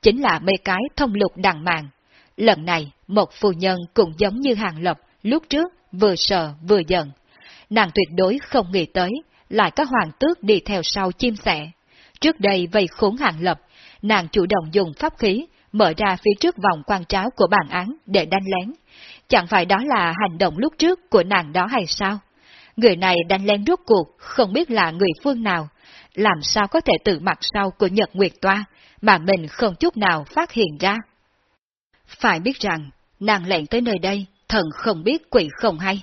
chính là mấy cái thông lục đằng mạng. Lần này, một phụ nhân cũng giống như hàng lập, lúc trước vừa sợ vừa giận. Nàng tuyệt đối không nghĩ tới, lại có hoàng tước đi theo sau chim sẻ. Trước đây vây khốn hàng lập, nàng chủ động dùng pháp khí, mở ra phía trước vòng quan tráo của bản án để đánh lén. Chẳng phải đó là hành động lúc trước của nàng đó hay sao? Người này đánh lén rốt cuộc, không biết là người phương nào, làm sao có thể từ mặt sau của Nhật Nguyệt Toa, mà mình không chút nào phát hiện ra. Phải biết rằng, nàng lệnh tới nơi đây, thần không biết quỷ không hay,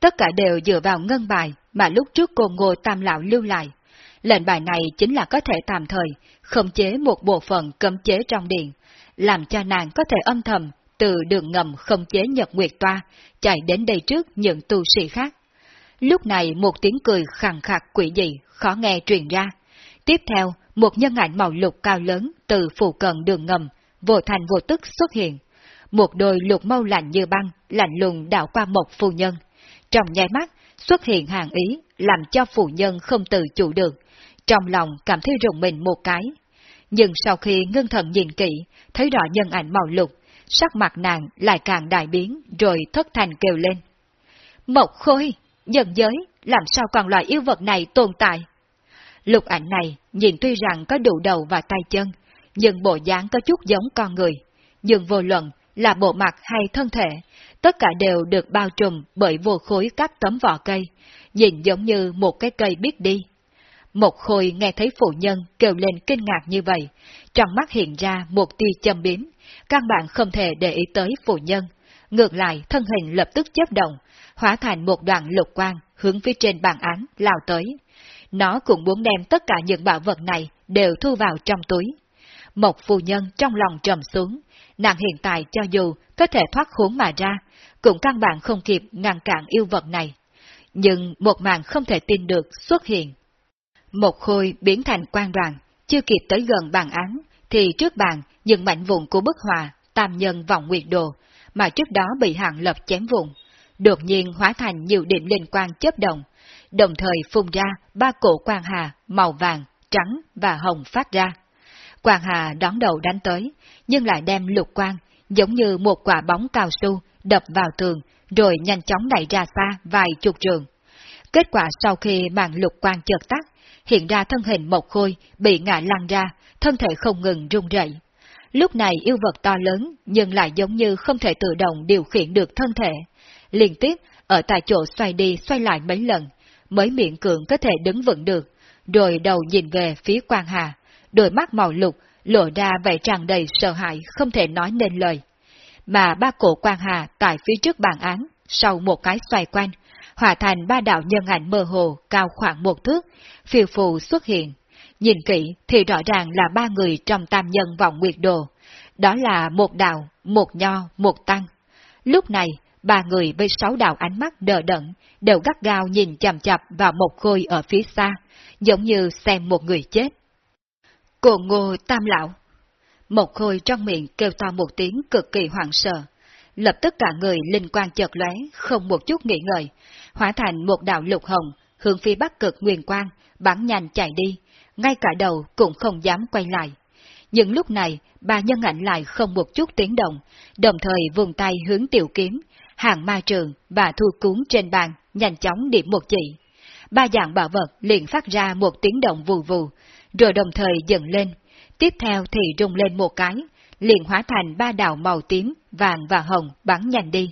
tất cả đều dựa vào ngân bài mà lúc trước cô Ngô Tam Lão lưu lại. Lệnh bài này chính là có thể tạm thời khống chế một bộ phận cấm chế trong điện, làm cho nàng có thể âm thầm từ đường ngầm không chế Nhật Nguyệt Toa chạy đến đây trước những tu sĩ khác. Lúc này một tiếng cười khẳng khạc quỷ dị, khó nghe truyền ra. Tiếp theo, một nhân ảnh màu lục cao lớn từ phụ cận đường ngầm, vô thành vô tức xuất hiện. Một đôi lục mâu lạnh như băng, lạnh lùng đảo qua một phu nhân. Trong nháy mắt, xuất hiện hàng ý, làm cho phụ nhân không tự chủ được. Trong lòng cảm thấy rùng mình một cái. Nhưng sau khi ngưng thần nhìn kỹ, thấy rõ nhân ảnh màu lục, sắc mặt nàng lại càng đại biến, rồi thất thành kêu lên. Mộc khôi, nhân giới, làm sao còn loại yêu vật này tồn tại? Lục ảnh này nhìn tuy rằng có đủ đầu và tay chân, nhưng bộ dáng có chút giống con người. Nhưng vô luận là bộ mặt hay thân thể, tất cả đều được bao trùm bởi vô khối các tấm vỏ cây, nhìn giống như một cái cây biết đi. Một khôi nghe thấy phụ nhân kêu lên kinh ngạc như vậy, trong mắt hiện ra một tia châm biếm, căn bản không thể để ý tới phụ nhân. Ngược lại, thân hình lập tức chấp động, hóa thành một đoạn lục quang hướng phía trên bàn án lao tới. Nó cũng muốn đem tất cả những bảo vật này đều thu vào trong túi. Một phu nhân trong lòng trầm xuống, nàng hiện tại cho dù có thể thoát khốn mà ra, cũng căn bản không kịp ngăn cản yêu vật này. Nhưng một màn không thể tin được xuất hiện. Một khôi biến thành quan đoàn, chưa kịp tới gần bàn án, thì trước bàn dừng mảnh vụn của bức hòa, tam nhân vọng nguyệt đồ, mà trước đó bị hạng lập chém vụn, đột nhiên hóa thành nhiều điểm liên quan chấp động, đồng thời phun ra ba cổ quang hà màu vàng, trắng và hồng phát ra. Quang hà đón đầu đánh tới, nhưng lại đem lục quang, giống như một quả bóng cao su, đập vào tường, rồi nhanh chóng đẩy ra xa vài chục trường. Kết quả sau khi màn lục quang chợt tắt, hiện ra thân hình một khôi bị ngã lăn ra, thân thể không ngừng rung rẩy. Lúc này yêu vật to lớn nhưng lại giống như không thể tự động điều khiển được thân thể. Liên tiếp ở tại chỗ xoay đi xoay lại mấy lần, mới miệng cường có thể đứng vững được, rồi đầu nhìn về phía quan hà, đôi mắt màu lục lộ ra vẻ tràn đầy sợ hãi không thể nói nên lời. Mà ba cổ quan hà tại phía trước bàn án, sau một cái xoay quanh, hòa thành ba đạo nhân ảnh mơ hồ cao khoảng một thước, phiêu phù xuất hiện. Nhìn kỹ thì rõ ràng là ba người trong tam nhân vọng nguyệt đồ. Đó là một đạo, một nho, một tăng. Lúc này, ba người với sáu đạo ánh mắt đờ đẫn, đều gắt gao nhìn chằm chặp vào một khôi ở phía xa, giống như xem một người chết. Cô ngô tam lão. Một khôi trong miệng kêu to một tiếng cực kỳ hoảng sợ. Lập tức cả người linh quan chợt lóe, không một chút nghĩ ngợi, hóa thành một đạo lục hồng, hướng phía bắc cực nguyên quang, bắn nhanh chạy đi, ngay cả đầu cũng không dám quay lại. Nhưng lúc này, ba nhân ảnh lại không một chút tiếng động, đồng thời vùng tay hướng tiểu kiếm, hàng ma trường và thu cuốn trên bàn, nhanh chóng điểm một chỉ. Ba dạng bảo vật liền phát ra một tiếng động vù vù, rồi đồng thời dần lên, tiếp theo thì rung lên một cái, liền hóa thành ba đạo màu tím, vàng và hồng bắn nhanh đi.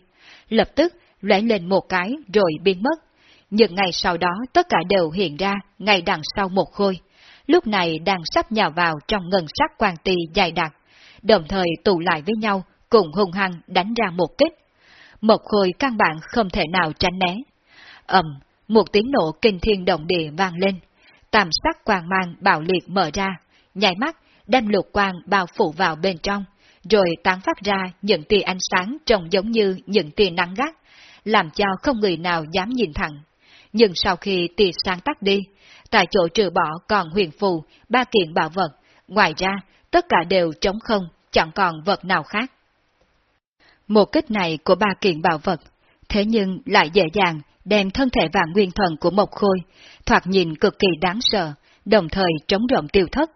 Lập tức lóe lên một cái rồi biến mất. Nhưng ngày sau đó tất cả đều hiện ra ngay đằng sau một khôi. Lúc này đang sắp nhào vào trong ngân sắc quan tì dài đặc, đồng thời tụ lại với nhau, cùng hung hăng đánh ra một kích. một khôi căn bản không thể nào tránh né. ầm, một tiếng nổ kinh thiên động địa vang lên, tam sắc quang mang bạo liệt mở ra, nhảy mắt đem lục quang bao phủ vào bên trong, rồi tán phát ra những tia ánh sáng trông giống như những tia nắng gắt, làm cho không người nào dám nhìn thẳng. Nhưng sau khi tia sáng tắt đi, tại chỗ trừ bỏ còn huyền phù, ba kiện bảo vật, ngoài ra tất cả đều trống không, chẳng còn vật nào khác. Một kích này của ba kiện bảo vật, thế nhưng lại dễ dàng đem thân thể vàng nguyên thần của mộc khôi, thoạt nhìn cực kỳ đáng sợ, đồng thời trống rộng tiêu thất.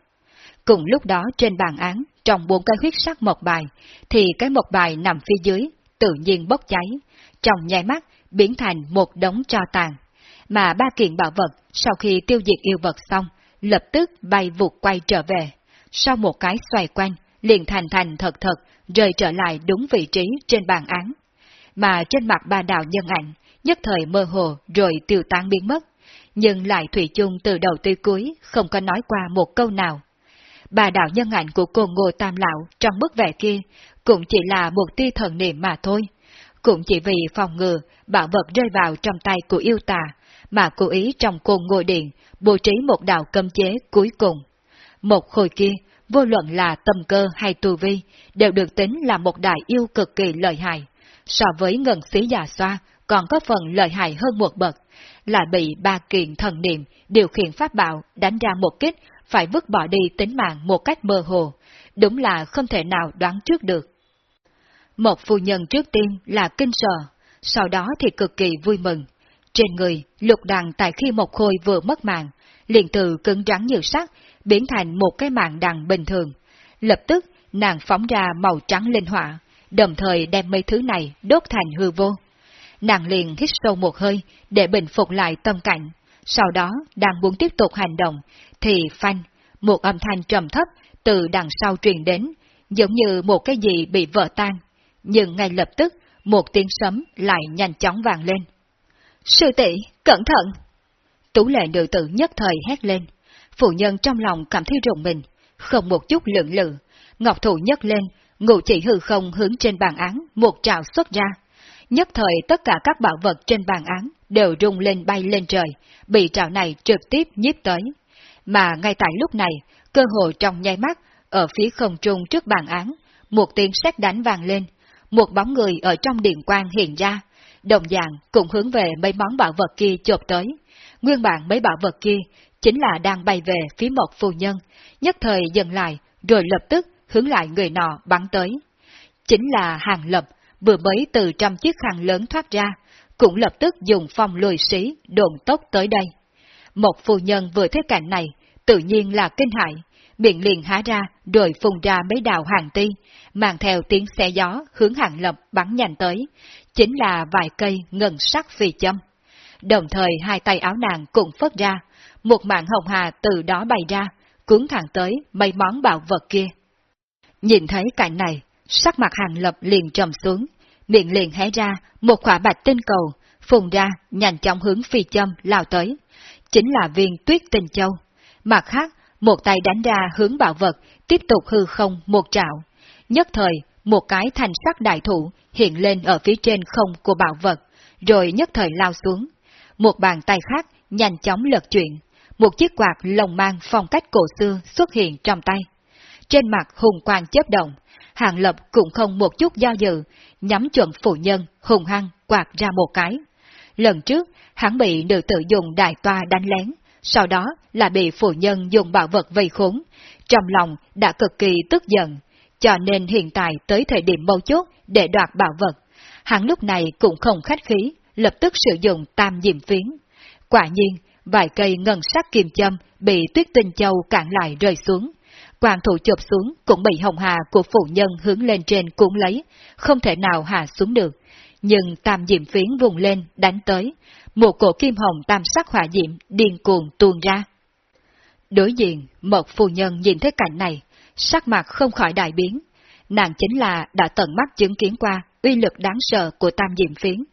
Cùng lúc đó trên bàn án, trong bốn cái huyết sắc mộc bài, thì cái mộc bài nằm phía dưới, tự nhiên bốc cháy, trong nháy mắt biến thành một đống tro tàn. Mà ba kiện bảo vật sau khi tiêu diệt yêu vật xong, lập tức bay vụt quay trở về. Sau một cái xoay quanh, liền thành thành thật thật, rời trở lại đúng vị trí trên bàn án. Mà trên mặt ba đạo nhân ảnh, nhất thời mơ hồ rồi tiêu tán biến mất, nhưng lại thủy chung từ đầu tới cuối không có nói qua một câu nào. Bà đạo nhân ảnh của cô Ngô Tam Lão trong bức vẽ kia cũng chỉ là một tia thần niệm mà thôi, cũng chỉ vì phòng ngừa bảo vật rơi vào trong tay của yêu tà, mà cố ý trong côn ngôi điện bố trí một đạo cấm chế cuối cùng. Một khối kia, vô luận là tâm cơ hay tu vi, đều được tính là một đại yêu cực kỳ lợi hại. So với ngân xí già xoa, còn có phần lợi hại hơn một bậc, lại bị ba kiện thần niệm điều khiển pháp bảo đánh ra một kích, phải vứt bỏ đi tính mạng một cách mơ hồ, đúng là không thể nào đoán trước được. Một phu nhân trước tiên là kinh sợ, sau đó thì cực kỳ vui mừng. Trên người, lục đằng tại khi một khôi vừa mất mạng, liền từ cứng rắn như sắt, biến thành một cái mạng đằng bình thường. Lập tức, nàng phóng ra màu trắng linh hỏa, đồng thời đem mấy thứ này đốt thành hư vô. Nàng liền hít sâu một hơi để bình phục lại tâm cảnh. Sau đó, đang muốn tiếp tục hành động, thì phanh, một âm thanh trầm thấp từ đằng sau truyền đến, giống như một cái gì bị vỡ tan. Nhưng ngay lập tức, một tiếng sấm lại nhanh chóng vàng lên. Sư tỷ cẩn thận! Tú lệ nữ tử nhất thời hét lên. Phụ nhân trong lòng cảm thấy rùng mình, không một chút lượng lự. Ngọc thủ nhấc lên, ngụ chỉ hư không hướng trên bàn án, một trào xuất ra. Nhất thời tất cả các bảo vật trên bàn án đều rung lên bay lên trời, bị trào này trực tiếp nhiếp tới. Mà ngay tại lúc này, cơ hội trong nháy mắt, ở phía không trung trước bàn án, một tiếng sét đánh vàng lên, một bóng người ở trong điện quang hiện ra, đồng dạng cũng hướng về mấy món bảo vật kia chộp tới. Nguyên bản mấy bảo vật kia chính là đang bay về phía một phu nhân, nhất thời dừng lại, rồi lập tức hướng lại người nọ bắn tới. Chính là hàng lập, vừa mới từ trăm chiếc khăn lớn thoát ra, cũng lập tức dùng phong lùi sĩ đồn tốc tới đây. Một phu nhân vừa thấy cảnh này, tự nhiên là kinh hại, miệng liền há ra rồi phun ra mấy đạo hàng ti, mang theo tiếng xe gió hướng hàng lập bắn nhanh tới, chính là vài cây ngân sắc phi châm. Đồng thời hai tay áo nàng cũng phất ra, một mạng hồng hà từ đó bay ra, cuốn thẳng tới mấy món bảo vật kia. Nhìn thấy cảnh này, sắc mặt hàng lập liền trầm xuống, miệng liền hé ra một quả bạch tinh cầu, phùng ra nhanh chóng hướng phi châm lao tới. Chính là viên tuyết tinh châu. Mặt khác, một tay đánh ra hướng bảo vật, tiếp tục hư không một trạo. Nhất thời, một cái thành sắc đại thủ hiện lên ở phía trên không của bảo vật, rồi nhất thời lao xuống. Một bàn tay khác nhanh chóng lật chuyển, một chiếc quạt lồng mang phong cách cổ xưa xuất hiện trong tay. Trên mặt hùng quang chớp động, Hàng Lập cũng không một chút do dự, nhắm chuẩn phụ nhân, hùng hăng quạt ra một cái. Lần trước, hắn bị nữ tự dùng đại toa đánh lén, sau đó là bị phụ nhân dùng bảo vật vây khốn. Trong lòng đã cực kỳ tức giận, cho nên hiện tại tới thời điểm mâu chốt để đoạt bảo vật. Hắn lúc này cũng không khách khí, lập tức sử dụng tam diệm phiến. Quả nhiên, vài cây ngân sắc kim châm bị tuyết tinh châu cản lại rơi xuống. Quang thủ chụp xuống cũng bị hồng hà của phụ nhân hướng lên trên cuốn lấy, không thể nào hạ xuống được. Nhưng tam diệm phiến vùng lên, đánh tới, một cổ kim hồng tam sắc hỏa diệm điên cuồng tuôn ra. Đối diện, một phu nhân nhìn thấy cảnh này, sắc mặt không khỏi đại biến. Nàng chính là đã tận mắt chứng kiến qua uy lực đáng sợ của tam diệm phiến.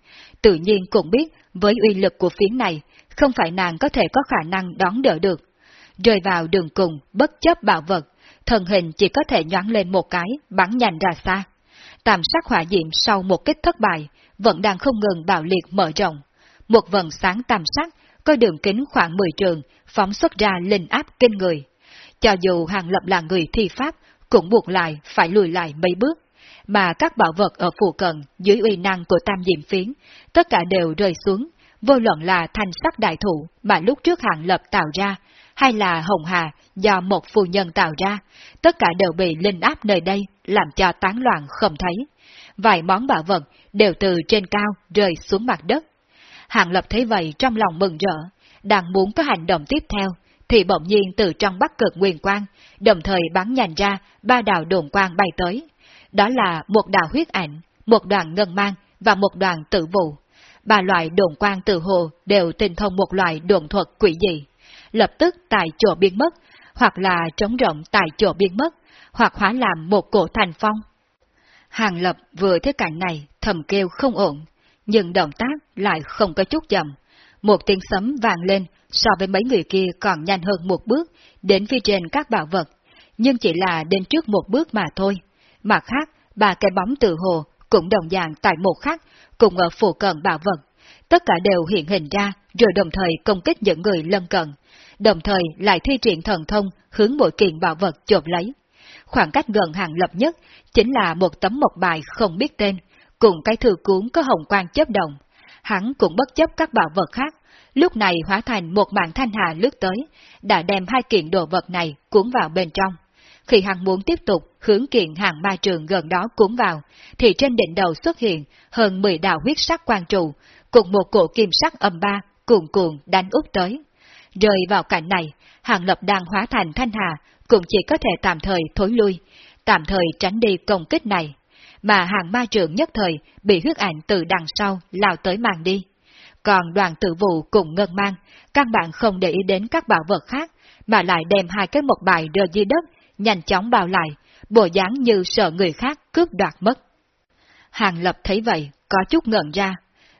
Tự nhiên cũng biết với uy lực của phiến này, không phải nàng có thể có khả năng đón đỡ được. Rơi vào đường cùng, bất chấp bạo vật, thần hình chỉ có thể nhoáng lên một cái, bắn nhanh ra xa. tam sắc hỏa diệm sau một kích thất bại, vẫn đang không ngừng bạo liệt mở rộng. Một vần sáng tam sắc, có đường kính khoảng 10 trường, phóng xuất ra linh áp kinh người. Cho dù hàng lập là người thi pháp, cũng buộc lại phải lùi lại mấy bước, mà các bảo vật ở phụ cận dưới uy năng của tam diệm phiến, tất cả đều rơi xuống, vô luận là thanh sắc đại thủ mà lúc trước hàng lập tạo ra, hay là hồng hà do một phu nhân tạo ra, tất cả đều bị linh áp nơi đây làm cho tán loạn không thấy. Vài món bảo vật đều từ trên cao rơi xuống mặt đất. Hàng lập thấy vậy trong lòng mừng rỡ, đang muốn có hành động tiếp theo, thì bỗng nhiên từ trong bắc cực nguyên quang, đồng thời bắn nhành ra ba đạo đồn quang bay tới. Đó là một đạo huyết ảnh, một đoàn ngân mang và một đoàn tử vụ. Ba loại đồn quang tự hồ đều tinh thông một loại đồn thuật quỷ dị. Lập tức tại chỗ biến mất, hoặc là trống rộng tại chỗ biến mất, hoặc hóa làm một cổ thành phong. Hàng lập vừa thấy cảnh này thầm kêu không ổn, nhưng động tác lại không có chút chậm. Một tiếng sấm vang lên so với mấy người kia còn nhanh hơn một bước đến phía trên các bảo vật, nhưng chỉ là đến trước một bước mà thôi. Mặt khác, ba cái bóng tự hồ cũng đồng dạng tại một khắc, cùng ở phủ cận bảo vật. Tất cả đều hiện hình ra, rồi đồng thời công kích những người lân cận, đồng thời lại thi triển thần thông hướng mỗi kiện bảo vật chộp lấy. Khoảng cách gần hàng lập nhất chính là một tấm mộc bài không biết tên, cùng cái thư cuốn có hồng quang chớp đồng. Hắn cũng bất chấp các bảo vật khác, lúc này hóa thành một mạng thanh hà lướt tới, đã đem hai kiện đồ vật này cuốn vào bên trong. Khi hắn muốn tiếp tục hướng kiện hàng ma trường gần đó cuốn vào, thì trên đỉnh đầu xuất hiện hơn 10 đạo huyết sắc quan trụ, cùng một cổ kim sắc âm ba cuồn cuộn đánh úp tới. Rơi vào cảnh này, hàng lập đang hóa thành thanh hà, cũng chỉ có thể tạm thời thối lui, tạm thời tránh đi công kích này. Mà hàng ma trưởng nhất thời bị huyết ảnh từ đằng sau lao tới màn đi. Còn đoàn tử vụ cùng ngân mang, các bạn không để ý đến các bảo vật khác, mà lại đem hai cái một bài rơi dưới đất, nhanh chóng bao lại, bộ dáng như sợ người khác cướp đoạt mất. Hàng lập thấy vậy, có chút ngợn ra,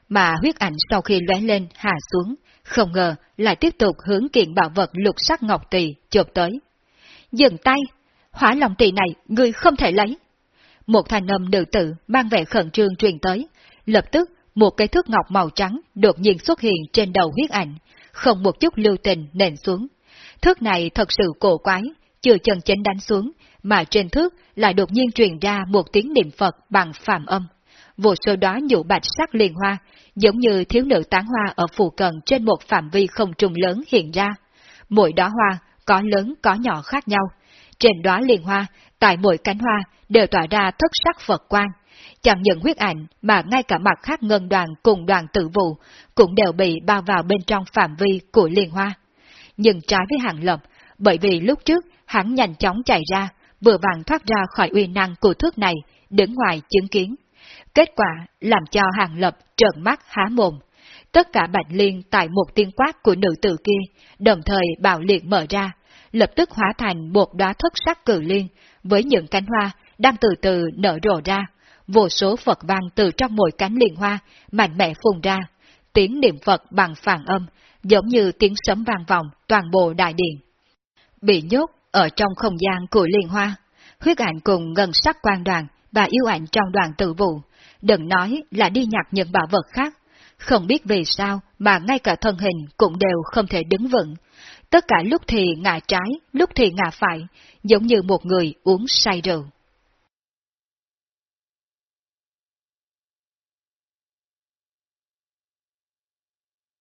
mà huyết ảnh sau khi lóe lên hạ xuống, không ngờ lại tiếp tục hướng kiện bảo vật lục sắc ngọc tỳ chộp tới. Dừng tay, hỏa lòng tỳ này ngươi không thể lấy. Một thanh âm nữ tử mang vẻ khẩn trương truyền tới, lập tức một cái thước ngọc màu trắng đột nhiên xuất hiện trên đầu huyết ảnh, không một chút lưu tình nền xuống. Thước này thật sự cổ quái, chưa chân chánh đánh xuống, mà trên thước lại đột nhiên truyền ra một tiếng niệm Phật bằng phàm âm. Vô số đó nhụ bạch sắc liền hoa, giống như thiếu nữ tán hoa ở phù cận trên một phạm vi không trùng lớn hiện ra. Mỗi đóa hoa có lớn có nhỏ khác nhau. Trên đóa liền hoa, tại mỗi cánh hoa đều tỏa ra thất sắc Phật quang. Chẳng những huyết ảnh mà ngay cả mặt khác ngân đoàn cùng đoàn tử vụ cũng đều bị bao vào bên trong phạm vi của liên hoa. Nhưng trái với hàng lập, bởi vì lúc trước hắn nhanh chóng chạy ra, vừa vàng thoát ra khỏi uy năng của thước này, đứng ngoài chứng kiến. Kết quả làm cho hàng lập trợn mắt há mồm. Tất cả bạch liên tại một tiên quát của nữ tử kia, đồng thời bạo liệt mở ra, lập tức hóa thành một đóa thất sắc cử liên, với những cánh hoa đang từ từ nở rộ ra. Vô số Phật văn từ trong mỗi cánh liên hoa, mạnh mẽ phun ra. Tiếng niệm Phật bằng phản âm, giống như tiếng sấm vang vọng toàn bộ đại điện. Bị nhốt ở trong không gian của liên hoa, huyết ảnh cùng ngân sắc quan đoàn và yêu ảnh trong đoàn tự vụ, đừng nói là đi nhặt những bảo vật khác, không biết vì sao mà ngay cả thân hình cũng đều không thể đứng vững. Tất cả lúc thì ngả trái, lúc thì ngả phải, giống như một người uống say rượu.